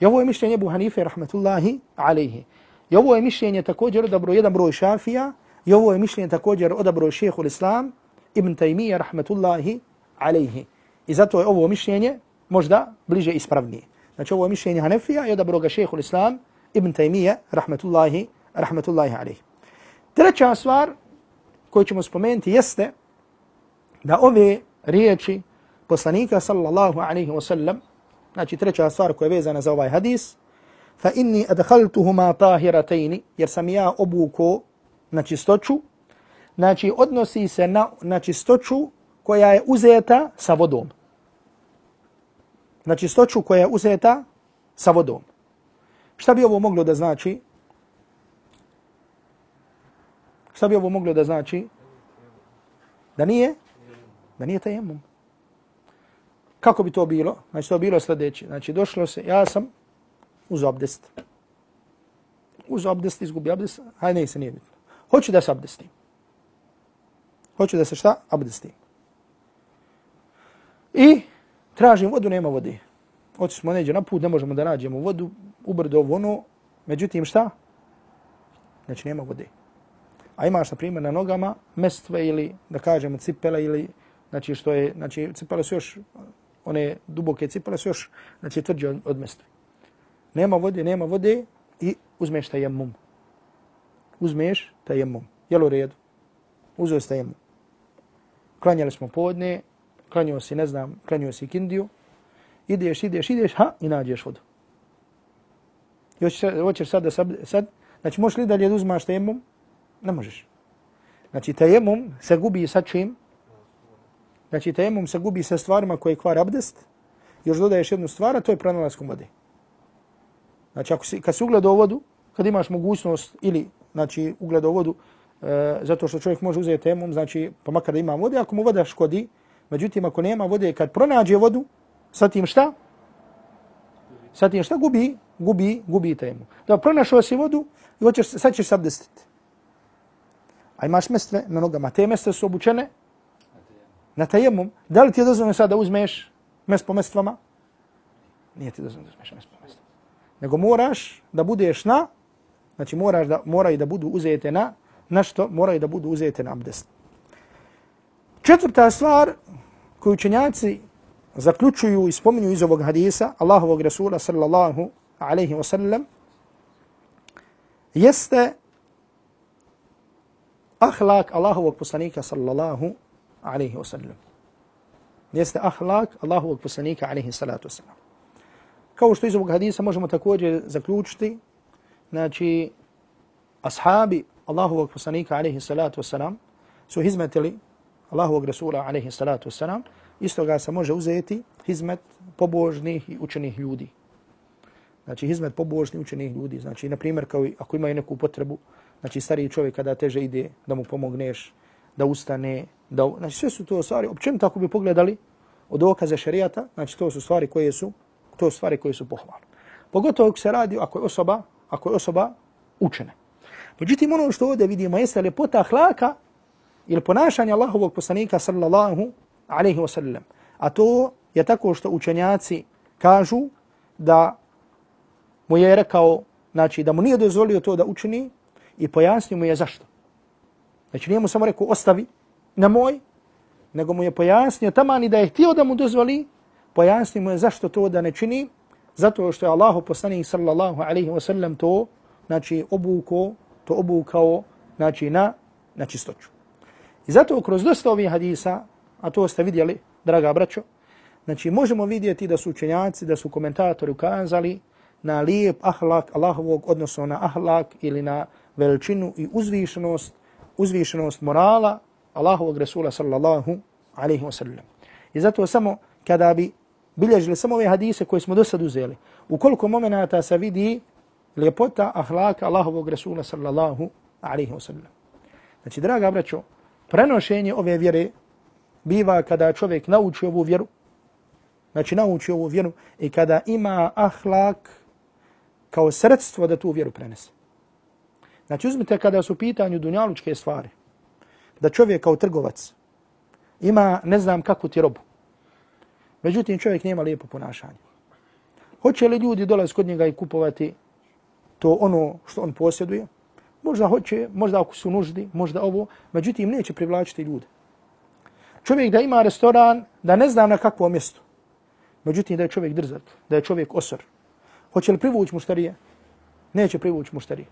I ovo je mišljenje Abu Hanife, rahmetullahi alaihi. I ovo je mišljenje također odabro jedan broj šafija, i ovo je mišljenje također odabro šehehu islam, Ibn Taymiyyah, rahmetullahi alaihi. I zato je ovo mišljenje možda bliže ispravnije. Znači ovo je mišljenje Hanefija i odabro ga šehehu islam, Ibn Taymiyyah, rahmetullahi, rahmetullahi alaihi. Treća stvar koju ćemo spomenuti jeste da ove riječi poslanika sallallahu alaihi wa sallam Znači treća stvar koja je vezana za ovaj hadis. Fa inni adhaltuhuma tahiratayn, jer sam ja obuko na čistoću. Znači odnosi se na, na čistoću koja je uzeta sa vodom. Na čistoću koja je uzeta sa vodom. Šta bi ovo moglo da znači? Šta bi ovo moglo da znači? Da nije? Da nije tajemum. Kako bi to bilo? Znači to bilo sljedeće. Znači došlo se, ja sam uz abdest. Uz abdest, izgubi abdest, hajde ne se nije bitno. Hoću da se abdestim. Hoću da se šta? Abdestim. I tražim vodu, nema vode. Oći smo neđe na put, ne možemo da nađemo vodu, ubrdo ono, međutim šta? Znači nema vode. A imaš na primjer na nogama mestve ili da kažemo cipele ili znači što je, znači cipele su još one duboke cipele su još znači, tvrđe od, od. Nema vode, nema vode i uzmeš tajemum. Uzmeš tajemum. Jel u redu? Uzeo si tajemum. Klanjali smo podne, klanjao si, ne znam, klanjao si kindiju, ideš, ideš, ideš, ha, i nađeš vodu. I hoćeš sad da sad, sad, znači možeš li dalje da uzmaš tajemum? Ne možeš. Znači tajemum se gubi sa čim? Znači, tajemum se gubi sa stvarima koje kvar abdest, još dodaješ jednu stvar, a to je pranalaskom vode. Znači, ako si, kad si ugledao vodu, kad imaš mogućnost ili, znači, ugledao vodu, e, zato što čovjek može uzeti temum, znači, pa makar da ima vode, ako mu voda škodi, međutim, ako nema vode, kad pronađe vodu, sa tim šta? Sa tim šta gubi? Gubi, gubi temum. Da, pronašao si vodu i hoćeš, sad ćeš abdestiti. A imaš mestve na nogama. Te mestve su obučene na tajemum, da li ti je dozvoljeno sad da uzmeš mes po mestvama? Nije ti dozvoljeno da uzmeš mes po mestvama. Nego moraš da budeš na, znači moraš da, moraju da budu uzete na, na što? Moraju da budu uzete na abdest. Četvrta stvar koju učenjaci zaključuju i spominju iz ovog hadisa Allahovog Rasula sallallahu alaihi wa sallam jeste ahlak Allahovog poslanika sallallahu alaihi wa sallam. Jeste ahlak Allahovog poslanika alaihi salatu wa sallam. Kao što iz ovog hadisa možemo također zaključiti, znači, ashabi Allahovog poslanika alaihi salatu wa sallam su hizmetili Allahovog Rasula, alaihi salatu wasalam, isto ga se može uzeti hizmet pobožnih i učenih ljudi. Znači, hizmet pobožnih učenih ljudi. Znači, na primjer, kao ako imaju neku potrebu, znači, stariji čovjek kada teže ide, da mu pomogneš, da ustane, da... Znači, sve su to stvari, općenito tako bi pogledali od okaze šarijata, znači, to su stvari koje su, to su stvari koje su pohvalne. Pogotovo ako se radi, ako je osoba, ako je osoba učena. Međutim, ono što ovdje vidimo jeste lepota hlaka ili ponašanje Allahovog poslanika sallallahu alaihi wa sallam. A to je tako što učenjaci kažu da mu je rekao, znači da mu nije dozvolio to da učini i pojasnio mu je zašto. Znači nije mu samo rekao ostavi na moj, nego mu je pojasnio tamani da je htio da mu dozvoli, pojasnio mu je zašto to da ne čini, zato što je Allahu poslanik sallallahu alaihi wa sallam to, znači obuko, to obukao, znači na, na čistoću. I zato kroz dosta ovih hadisa, a to ste vidjeli, draga braćo, znači možemo vidjeti da su učenjaci, da su komentatori ukazali na lijep ahlak Allahovog, odnosno na ahlak ili na veličinu i uzvišenost, uzvišenost morala Allahovog Resula sallallahu alaihi wasallam. I zato samo kada bi bilježili samo ove hadise koje smo do sad uzeli, u koliko momenata se vidi ljepota ahlaka Allahovog Resula sallallahu alaihi wasallam. Znači, draga braćo, prenošenje ove vjere biva kada čovjek nauči ovu vjeru, znači nauči ovu vjeru i kada ima ahlak kao sredstvo da tu vjeru prenese. Znači uzmite kada su pitanju dunjalučke stvari, da čovjek kao trgovac ima ne znam kakvu ti robu, međutim čovjek nema lijepo ponašanje. Hoće li ljudi dolaz kod njega i kupovati to ono što on posjeduje? Možda hoće, možda ako su nuždi, možda ovo, međutim neće privlačiti ljude. Čovjek da ima restoran, da ne znam na kakvo mjesto. međutim da je čovjek drzak, da je čovjek osor. Hoće li privući muštarije? Neće privući muštarije.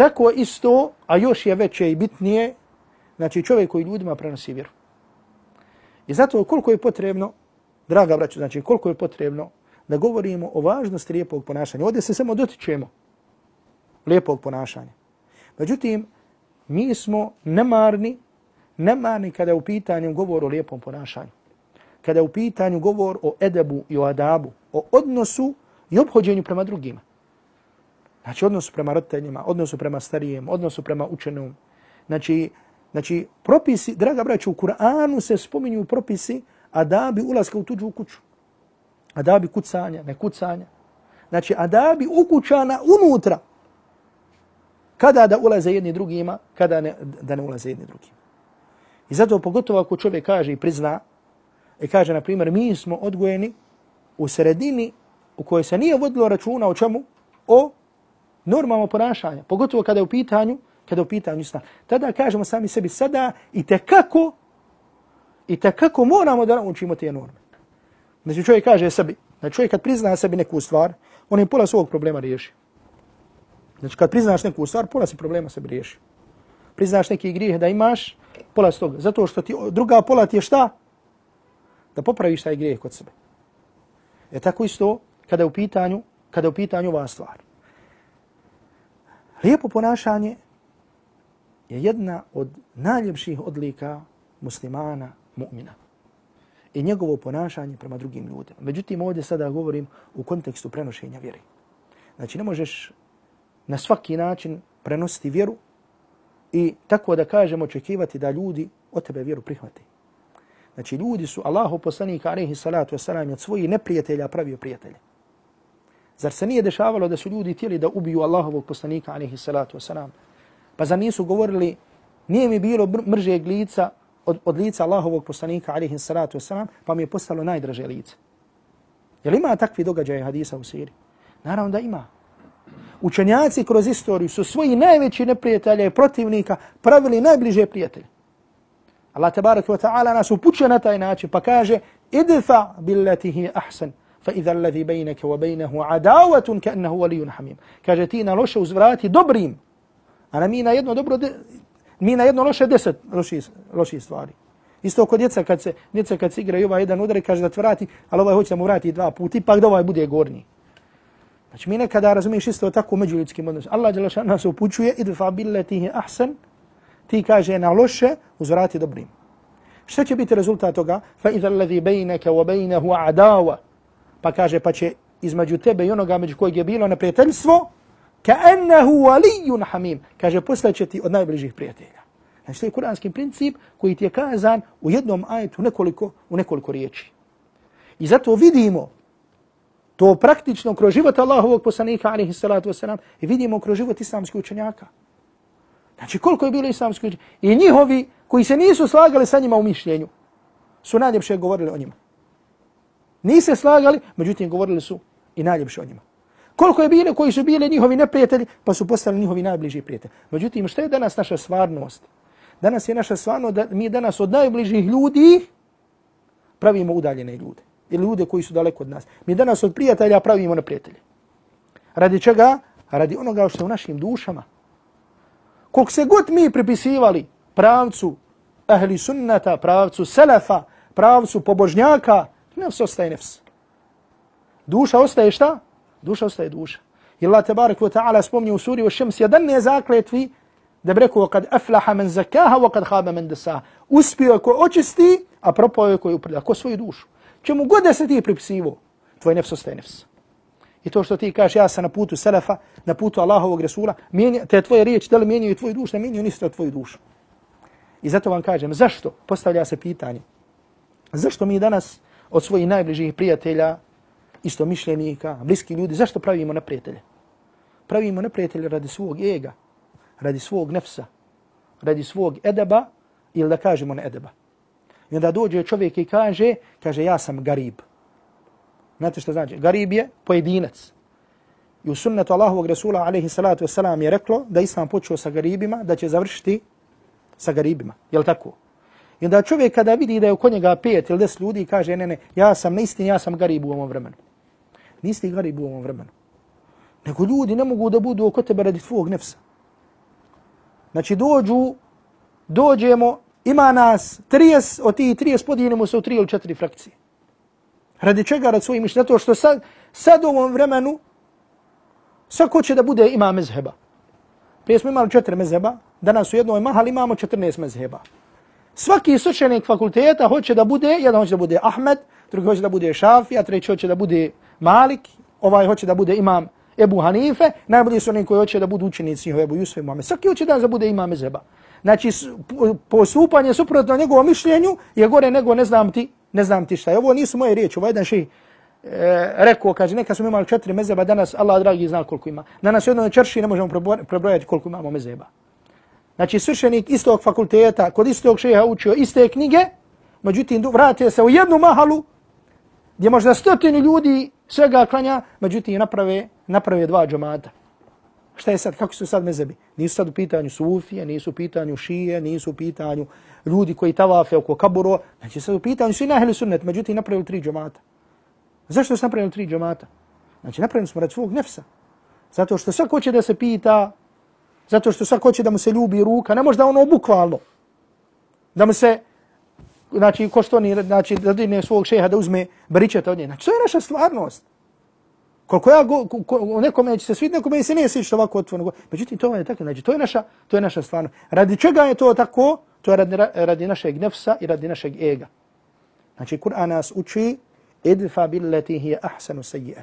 Tako isto, a još je veće i bitnije, znači čovjek koji ljudima prenosi vjeru. I zato koliko je potrebno, draga braću, znači koliko je potrebno da govorimo o važnosti lijepog ponašanja. Ovdje se samo dotičemo lijepog ponašanja. Međutim, mi smo nemarni, nemarni kada je u pitanju govor o lijepom ponašanju. Kada je u pitanju govor o edebu i o adabu, o odnosu i obhođenju prema drugima. Znači, odnosu prema roditeljima, odnosu prema starijem, odnosu prema učenom. Znači, znači propisi, draga braća, u Kur'anu se spominju propisi adabi ulaska u tuđu kuću. Adabi kucanja, ne kucanja. Znači, adabi ukućana unutra kada da ulaze jedni drugima, kada ne, da ne ulaze jedni drugima. I zato pogotovo ako čovjek kaže i prizna, i kaže, na primjer, mi smo odgojeni u sredini u kojoj se nije vodilo računa o čemu? O normalno ponašanje, Pogotovo kada je u pitanju, kada je u pitanju islam. Tada kažemo sami sebi sada i te kako, i te kako moramo da naučimo te norme. Znači čovjek kaže sebi, znači čovjek kad prizna sebi neku stvar, on je pola svog problema riješio. Znači kad priznaš neku stvar, pola si problema se riješio. Priznaš neki grijeh da imaš, pola si toga. Zato što ti druga pola ti je šta? Da popraviš taj grijeh kod sebe. Je tako isto kada je u pitanju, kada je u pitanju ova stvar. Lijepo ponašanje je jedna od najljepših odlika muslimana, mu'mina. I njegovo ponašanje prema drugim ljudima. Međutim, ovdje sada govorim u kontekstu prenošenja vjeri. Znači, ne možeš na svaki način prenositi vjeru i tako da kažemo očekivati da ljudi od tebe vjeru prihvati. Znači ljudi su Allahu poslanika alaihi salatu wasalam, od svojih neprijatelja pravio prijatelje. Zar se nije dešavalo da su ljudi htjeli da ubiju Allahovog poslanika alaihi salatu wasalam? Pa zar nisu govorili nije mi bilo mržeg lica od, od lica Allahovog poslanika alaihi salatu wasalam, pa mi je postalo najdraže lice. Jel ima takvi događaje hadisa u siri? Naravno da ima učenjaci kroz istoriju su svoji najveći neprijatelja i protivnika pravili najbliže prijatelje. Allah tabarak wa ta'ala nas upućuje na taj način pa kaže idfa billatihi ahsan fa الذي بينك وبينه wa كأنه ولي ka'annahu waliyyun hamim. Kaže ti na loše uzvrati dobrim, a na mi na jedno dobro de, mi na jedno loše deset loši, loši stvari. Isto kod djeca kad se djeca kad se igraju ovaj jedan udar kaže da te vrati, ali ovaj hoće da mu vrati dva puta, ipak da ovaj bude gornji. Znači mi nekada razumiješ isto tako među ljudskim odnosima. Allah je lašan nas upućuje idfa billetihi ahsan, ti kaže na loše, uzvrati dobrim. Šta će biti rezultat toga? Fa idha alladhi bainaka wa bainahu adawa. Pa kaže pa će između tebe i onoga među kojeg je bilo neprijateljstvo, ka annahu waliyyun hamim. Kaže postaće ti od najbližih prijatelja. Znači to je kuranski princip koji ti je kazan u jednom ajetu nekoliko, u nekoliko riječi. I zato vidimo to praktično kroz život Allahovog poslanika alaihi salatu wasalam i vidimo kroz život islamskih učenjaka. Znači koliko je bilo islamskih učenjaka. I njihovi koji se nisu slagali sa njima u mišljenju su najljepše govorili o njima. Nise slagali, međutim govorili su i najljepše o njima. Koliko je bile koji su bile njihovi neprijatelji, pa su postali njihovi najbliži prijatelji. Međutim, što je danas naša stvarnost? Danas je naša stvarnost da mi danas od najbližih ljudi pravimo udaljene ljude. Ili ljude koji su daleko od nas. Mi danas od prijatelja pravimo neprijatelje. Radi čega? Radi onoga što je u našim dušama. Koliko se god mi pripisivali pravcu ahli sunnata, pravcu selefa, pravcu pobožnjaka, nefs ostaje nefs. Duša ostaje šta? Duša ostaje duša. I Allah tabarak wa ta'ala spomni u suri o šems jedan ne zakletvi da bi rekao kad aflaha men zakaha wa kad haba men desaha. Uspio je ko očisti, a propao je koji upreda. Ko svoju dušu. Čemu god da se ti pripisivo, tvoj nefs ostaje nefs. I to što ti kažeš, ja sam na putu selefa, na putu Allahovog Resula, mijenja, te tvoje riječi, da li mijenjaju tvoju dušu, ne mijenjaju nisu tvoju dušu. I zato vam kažem, zašto? Postavlja se pitanje. Zašto mi danas od svojih najbližih prijatelja, istomišljenika, bliski ljudi, zašto pravimo neprijatelje? Pravimo neprijatelje radi svog ega, radi svog nefsa, radi svog edeba ili da kažemo ne edeba. I onda dođe čovjek i kaže, kaže ja sam garib. Znate što znači? Garib je pojedinac. I u sunnetu Allahovog Rasula alaihi salatu wasalam je reklo da islam počeo sa garibima, da će završiti sa garibima. Je li tako? I onda čovjek kada vidi da je oko njega pet ili deset ljudi kaže ne, ne, ja sam na ja sam garib u ovom vremenu. Nisi garib u ovom vremenu. Nego ljudi ne mogu da budu oko tebe radi tvojeg nefsa. Znači dođu, dođemo, ima nas 30, od tih 30 podijelimo se u 3 ili 4 frakcije. Radi čega rad svojih mišljenja? Zato što sad, sad u ovom vremenu svako će da bude ima mezheba. Prije smo imali četiri mezheba, danas u jednoj mahali imamo 14 mezheba. Svaki sučenik fakulteta hoće da bude, jedan hoće da bude Ahmed, drugi hoće da bude Šafija, treći hoće da bude Malik, ovaj hoće da bude imam Ebu Hanife, najbolji su oni koji hoće da budu učenici njihove Ebu Jusuf i Muhammed. Svaki hoće da bude imam Ezeba. Znači, postupanje suprotno njegovom mišljenju je gore nego ne znam ti, ne znam ti šta. I ovo nisu moje riječi, ovo jedan ših e, rekao, kaže, neka smo imali četiri mezeba, danas Allah dragi zna koliko ima. Danas u jednoj čarši ne možemo prebrojati koliko imamo mezeba. Znači, svršenik istog fakulteta, kod istog šeha učio iste knjige, međutim, vratio se u jednu mahalu, gdje možda stotinu ljudi svega klanja, međutim, naprave, naprave dva džamata. Šta je sad? Kako su sad mezebi? Nisu sad u pitanju sufije, nisu u pitanju šije, nisu u pitanju ljudi koji tavafe oko kaburo. Znači sad u pitanju svi nahili sunnet, međutim napravili tri džamata. Zašto su napravili tri džamata? Znači napravili smo rad svog nefsa. Zato što svako hoće da se pita, zato što svako hoće da mu se ljubi ruka, ne možda ono bukvalno. Da mu se, znači, ko što ni, znači, da dine svog šeha da uzme baričeta od nje. Znači, to je naša stvarnost. Koliko ja go, ko, nekome će se sviti, nekome se nije svići što ovako otvorno. Međutim, to je tako. Znači, to je naša, to je naša stvarnost. Radi čega je to tako? To je radi, radi našeg nefsa i radi našeg ega. Znači, Kur'an nas uči idfa billati hiya ahsanu sayyi'a.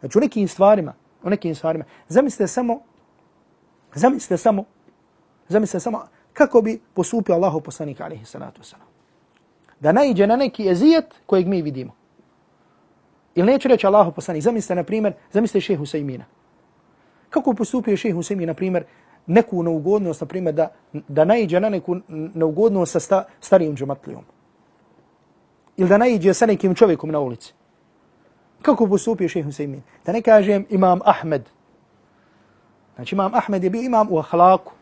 Znači, u nekim stvarima, u nekim stvarima, zamislite samo, zamislite samo, zamislite samo kako bi postupio Allahov poslanik alaihi salatu wasalam. Da najđe na neki ezijet kojeg mi vidimo. Ili neću reći Allahov poslanik, zamislite na primjer, zamislite šehu Sejmina. Kako postupio šehu Sejmin, na primjer, neku neugodnost, na primjer, da, da najđe na neku neugodnost sa sta, starijim džematlijom. Ili da najđe sa nekim čovjekom na ulici. Kako postupio šehu Sejmin? Da ne kažem imam Ahmed. Znači imam Ahmed je bio imam u ahlaku.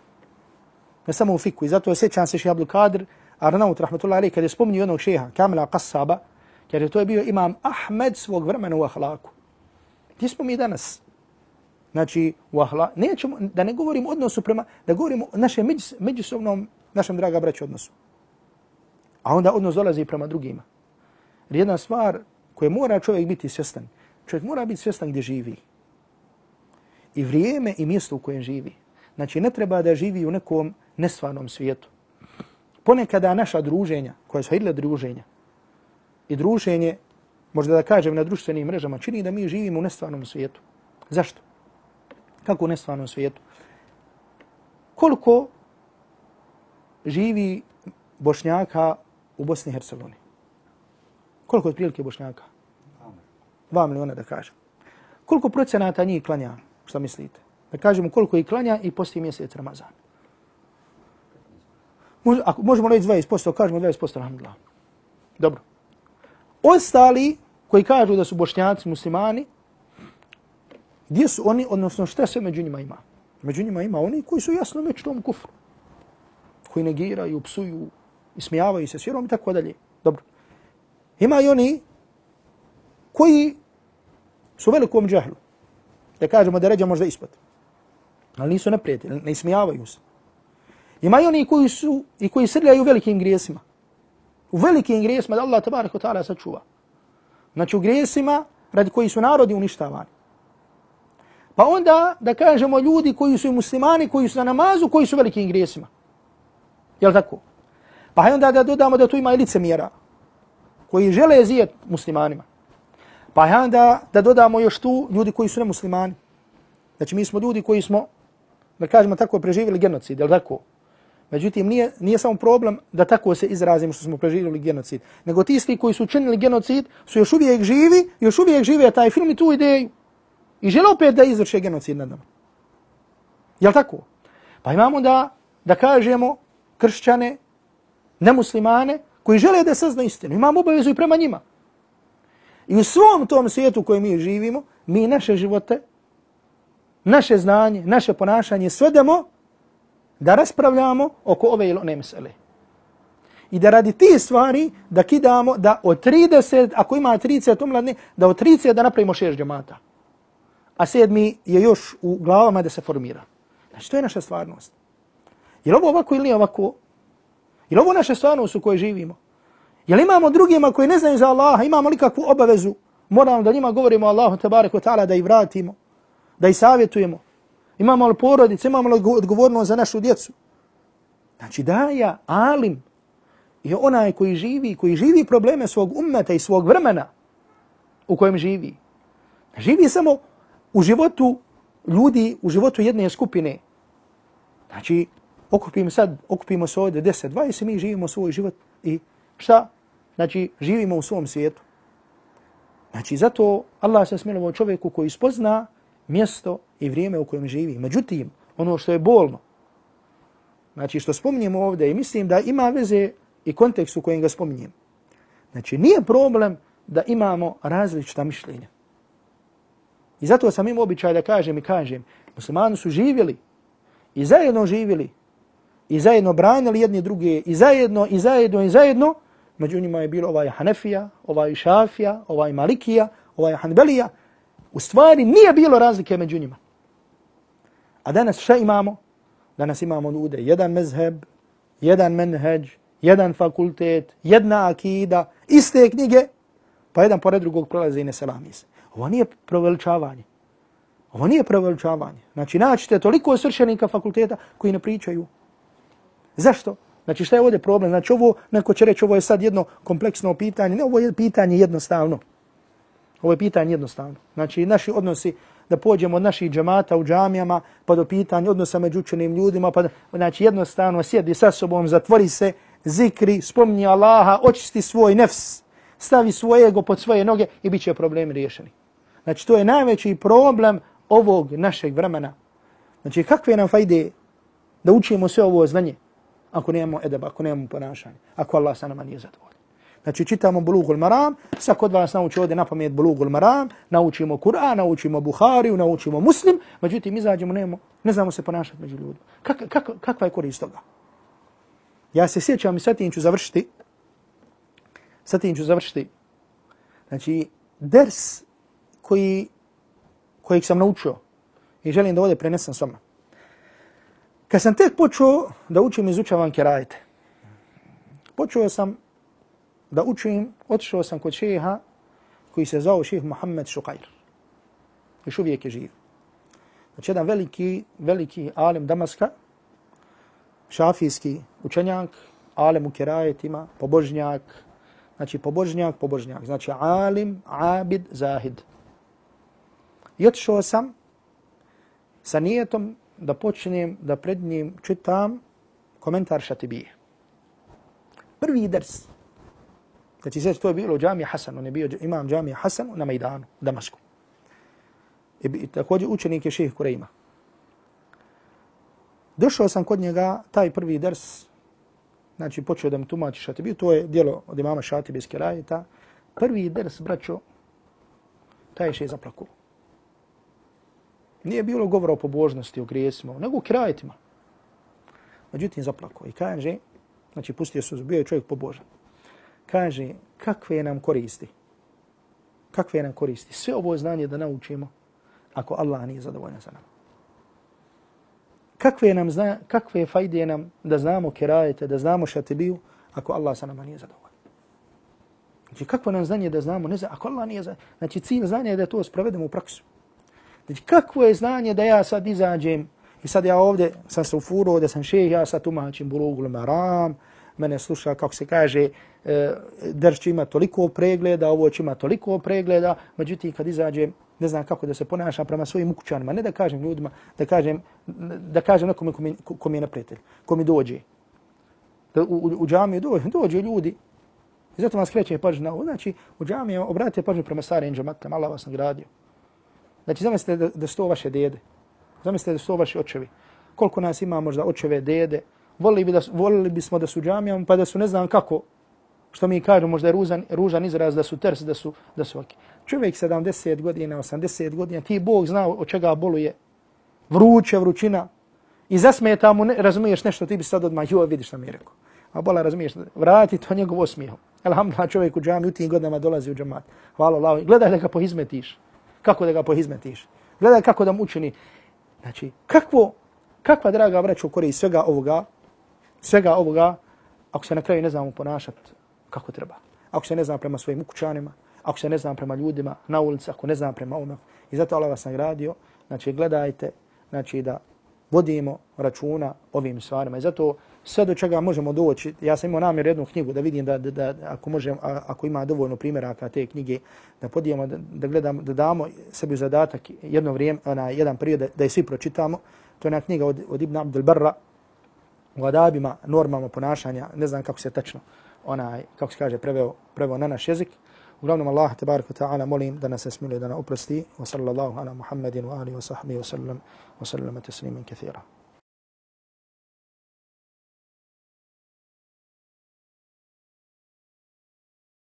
Ne samo u fiku. I zato osjećam se šeha Abdu'l-Kadr Arnaut, rahmatullahi alaih, kada je spominio jednog šeha, Kamila Qasaba, jer to je bio imam Ahmed svog vremena u ahlaku. Gdje smo mi danas? Znači, u ahlaku. Nećemo, da ne govorim odnosu prema, da govorimo o našem međus, međusobnom, našem draga braću odnosu. A onda odnos dolazi prema drugima. Jer jedna stvar koje mora čovjek biti svjestan, čovjek mora biti svjestan gdje živi. I vrijeme i mjesto u kojem živi. Znači, ne treba da živi u nekom nestvarnom svijetu. ponekada naša druženja, koja su idle druženja, i druženje, možda da kažem na društvenim mrežama, čini da mi živimo u nestvarnom svijetu. Zašto? Kako u nestvarnom svijetu? Koliko živi bošnjaka u Bosni i Hercegovini? Koliko je prilike bošnjaka? Dva miliona da kažem. Koliko procenata njih klanja? Šta mislite? Da kažemo koliko i klanja i posti mjesec Ramazan. Može, ako možemo reći 20%, kažemo 20%, alhamdulillah. Dobro. Ostali koji kažu da su bošnjaci muslimani, gdje su oni, odnosno šta se među njima ima? Među njima ima oni koji su jasno među tom kufru. Koji negiraju, psuju, ismijavaju se s vjerom i tako dalje. Dobro. Ima i oni koji su velikom džahlu. Da kažemo da ređa možda ispod. Ali nisu neprijatelji, ne ismijavaju se. Ima i oni koji su i koji srljaju velikim grijesima. U velikim grijesima da Allah tabarak wa ta'ala sačuva. Znači u grijesima radi koji su narodi uništavani. Pa onda da kažemo ljudi koji su muslimani, koji su na namazu, koji su velikim grijesima. Jel tako? Pa onda da dodamo da tu ima i licemjera koji žele zijet muslimanima. Pa onda da dodamo još tu ljudi koji su nemuslimani. Znači mi smo ljudi koji smo, da kažemo tako, preživjeli genocid, jel tako? Međutim, nije, nije samo problem da tako se izrazimo što smo preživjeli genocid, nego ti isti koji su učinili genocid su još uvijek živi, još uvijek žive taj film i tu ideju. I žele opet da izvrše genocid nad nama. Jel tako? Pa imamo da, da kažemo kršćane, nemuslimane, koji žele da sazna istinu. Imamo obavezu i prema njima. I u svom tom svijetu kojem mi živimo, mi naše živote, naše znanje, naše ponašanje svedemo da raspravljamo oko ove ili one mesele. I da radi ti stvari da kidamo da od 30, ako ima 30 umladne, da od 30 da napravimo šest džemata. A sedmi je još u glavama da se formira. Znači, to je naša stvarnost. Je li ovo ovako ili ovako? Je li ovo naša stvarnost u kojoj živimo? Jel imamo drugima koji ne znaju za Allaha, imamo li kakvu obavezu? Moramo da njima govorimo Allahu tabarak wa ta'ala da ih vratimo, da ih savjetujemo. Imamo li porodice, imamo li odgovornost za našu djecu? Znači daja, alim, je onaj koji živi, koji živi probleme svog ummeta i svog vremena u kojem živi. Živi samo u životu ljudi, u životu jedne skupine. Znači, okupimo sad, okupimo se ovdje 10, 20, mi živimo svoj život i šta? Znači, živimo u svom svijetu. Znači, zato Allah se smilovao čovjeku koji spozna mjesto i vrijeme u kojem živi. Međutim, ono što je bolno, znači što spominjemo ovdje i mislim da ima veze i kontekst u kojem ga spominjem. Znači, nije problem da imamo različita mišljenja. I zato sam im običaj da kažem i kažem, muslimani su živjeli i zajedno živjeli i zajedno branili jedni druge i zajedno i zajedno i zajedno, među njima je bilo ovaj Hanefija, ovaj Šafija, ovaj Malikija, ovaj Hanbelija, u stvari nije bilo razlike među njima. A danas šta imamo? Danas imamo ljude, jedan mezheb, jedan menheđ, jedan fakultet, jedna akida, iste knjige, pa jedan pored drugog prolaze i ne selamize. Ovo nije proveličavanje. Ovo nije proveličavanje. Znači, naćite toliko svršenika fakulteta koji ne pričaju. Zašto? Znači, šta je ovdje problem? Znači, ovo, neko će reći, ovo je sad jedno kompleksno pitanje. Ne, ovo je pitanje jednostavno. Ovo je pitanje jednostavno. Znači, naši odnosi da pođemo od naših džemata u džamijama, pa do pitanja odnosa među učenim ljudima, pa znači, jednostavno sjedi sa sobom, zatvori se, zikri, spomni Allaha, očisti svoj nefs, stavi svoje ego pod svoje noge i bit će problemi riješeni. Znači, to je najveći problem ovog našeg vremena. Znači, kakve nam fajde da učimo sve ovo znanje ako nemamo edeba, ako nemamo ponašanje, ako Allah sa nama nije zadovoljno. Znači čitamo Bulugul Maram, svako od vas nauči ovdje na pamet Bulugul Maram, naučimo Kur'an, naučimo Buhariju, naučimo Muslim, međutim izađemo, nemamo, ne znamo se ponašati među ljudima. Kak, kak, kakva je korist toga? Ja se sjećam i sad ću završiti, sad ću završiti, znači ders koji, kojeg sam naučio i želim da ovdje prenesem s vama. Kad sam tek počeo da učim izučavam kerajete, počeo sam da učim, otišao sam kod šeha koji se zvao šeh Muhammed Šukajr. Još uvijek je živ. Znači jedan veliki, veliki alim Damaska, šafijski učenjak, alem u kerajetima, pobožnjak, znači pobožnjak, pobožnjak, znači alim, abid, zahid. I otišao sam sa nijetom da počnem da pred njim čitam komentar Šatibije. Prvi ders. Znači sve to je bilo u džamiji Hasan, on je bio imam džamije Hasan na Majdanu, Damasku. I također učenik je šeheh Kurejma. Došao sam kod njega, taj prvi ders, znači počeo da mi tumači Šatibiju, to je dijelo od imama Šatibijske rajeta. Prvi ders, braćo, taj je še zaplakao. Nije bilo govora o pobožnosti, o grijesima, nego o kirajetima. Međutim, zaplako. I kaže, znači pustio se, bio je čovjek pobožan. Kaže, kakve nam koristi? Kakve nam koristi? Sve ovo znanje da naučimo ako Allah nije zadovoljan za nama. Kakve nam zna, kakve fajde nam da znamo kirajete, da znamo šatibiju, ako Allah sa nama nije zadovoljan. Znači, kakvo nam znanje da znamo, ne znam, ako Allah nije zadovoljan. Znači, cilj znanja je da to sprovedemo u praksu. Znači, kakvo je znanje da ja sad izađem i sad ja ovdje sam se ufuro, da sam šeh, ja sad tumačim bulugul maram, mene sluša, kako se kaže, e, drž ima toliko pregleda, ovo će ima toliko pregleda, međutim, kad izađem, ne znam kako da se ponašam prema svojim ukućanima, ne da kažem ljudima, da kažem, da kažem nekome ko mi, ko mi je neprijatelj, ko mi dođe. Da u, u, u džamiju dođe, dođe ljudi, I zato vam skreće pažnje na ovo. Znači, u džamiju obratite pažnju prema starim džamatima, Allah vas nagradio. Znači, zamislite da, da su to vaše dede. Zamislite da su to vaši očevi. Koliko nas ima možda očeve, dede. Volili, bi da, volili bismo da su džamijom, pa da su ne znam kako, što mi kažu, možda je ružan, ružan izraz da su ters, da su, da su ok. Čovjek 70 godina, 80 godina, ti Bog zna od čega boluje. Vruće, vrućina. I zasmeta mu, ne, razumiješ nešto, ti bi sad odmah, joj, vidiš što mi je rekao. A bola, razumiješ, vrati to njegovo smijeh. Alhamdulillah, čovjek u džami u tim godinama dolazi u džamat. Hvala Allah. Gledaj da ga poizmetiš kako da ga pohizmetiš. Gledaj kako da mu učini. Znači, kakvo, kakva draga braću kori svega ovoga, svega ovoga, ako se na kraju ne znamo ponašati kako treba. Ako se ne znam prema svojim ukućanima, ako se ne znam prema ljudima na ulici, ako ne znam prema ovome. I zato Allah vas nagradio. Znači, gledajte, znači da vodimo računa ovim stvarima. I zato sve do čega možemo doći, ja sam imao namjer jednu knjigu da vidim da, da, da ako, možem, ako ima dovoljno primjeraka te knjige, da podijemo, da, da gledamo, da damo sebi zadatak jedno vrijeme, ona, jedan period da, da je svi pročitamo. To je jedna knjiga od, od Ibn Abdul Barra u adabima, normama ponašanja, ne znam kako se tačno, onaj, kako se kaže, preveo, preveo na naš jezik. Uglavnom Allah tabaraka ta'ala molim da nas se smiluje da nas oprosti. Wa sallallahu ala Muhammedin wa alihi wa sahbihi wa sallam wa sallam taslimin kathira.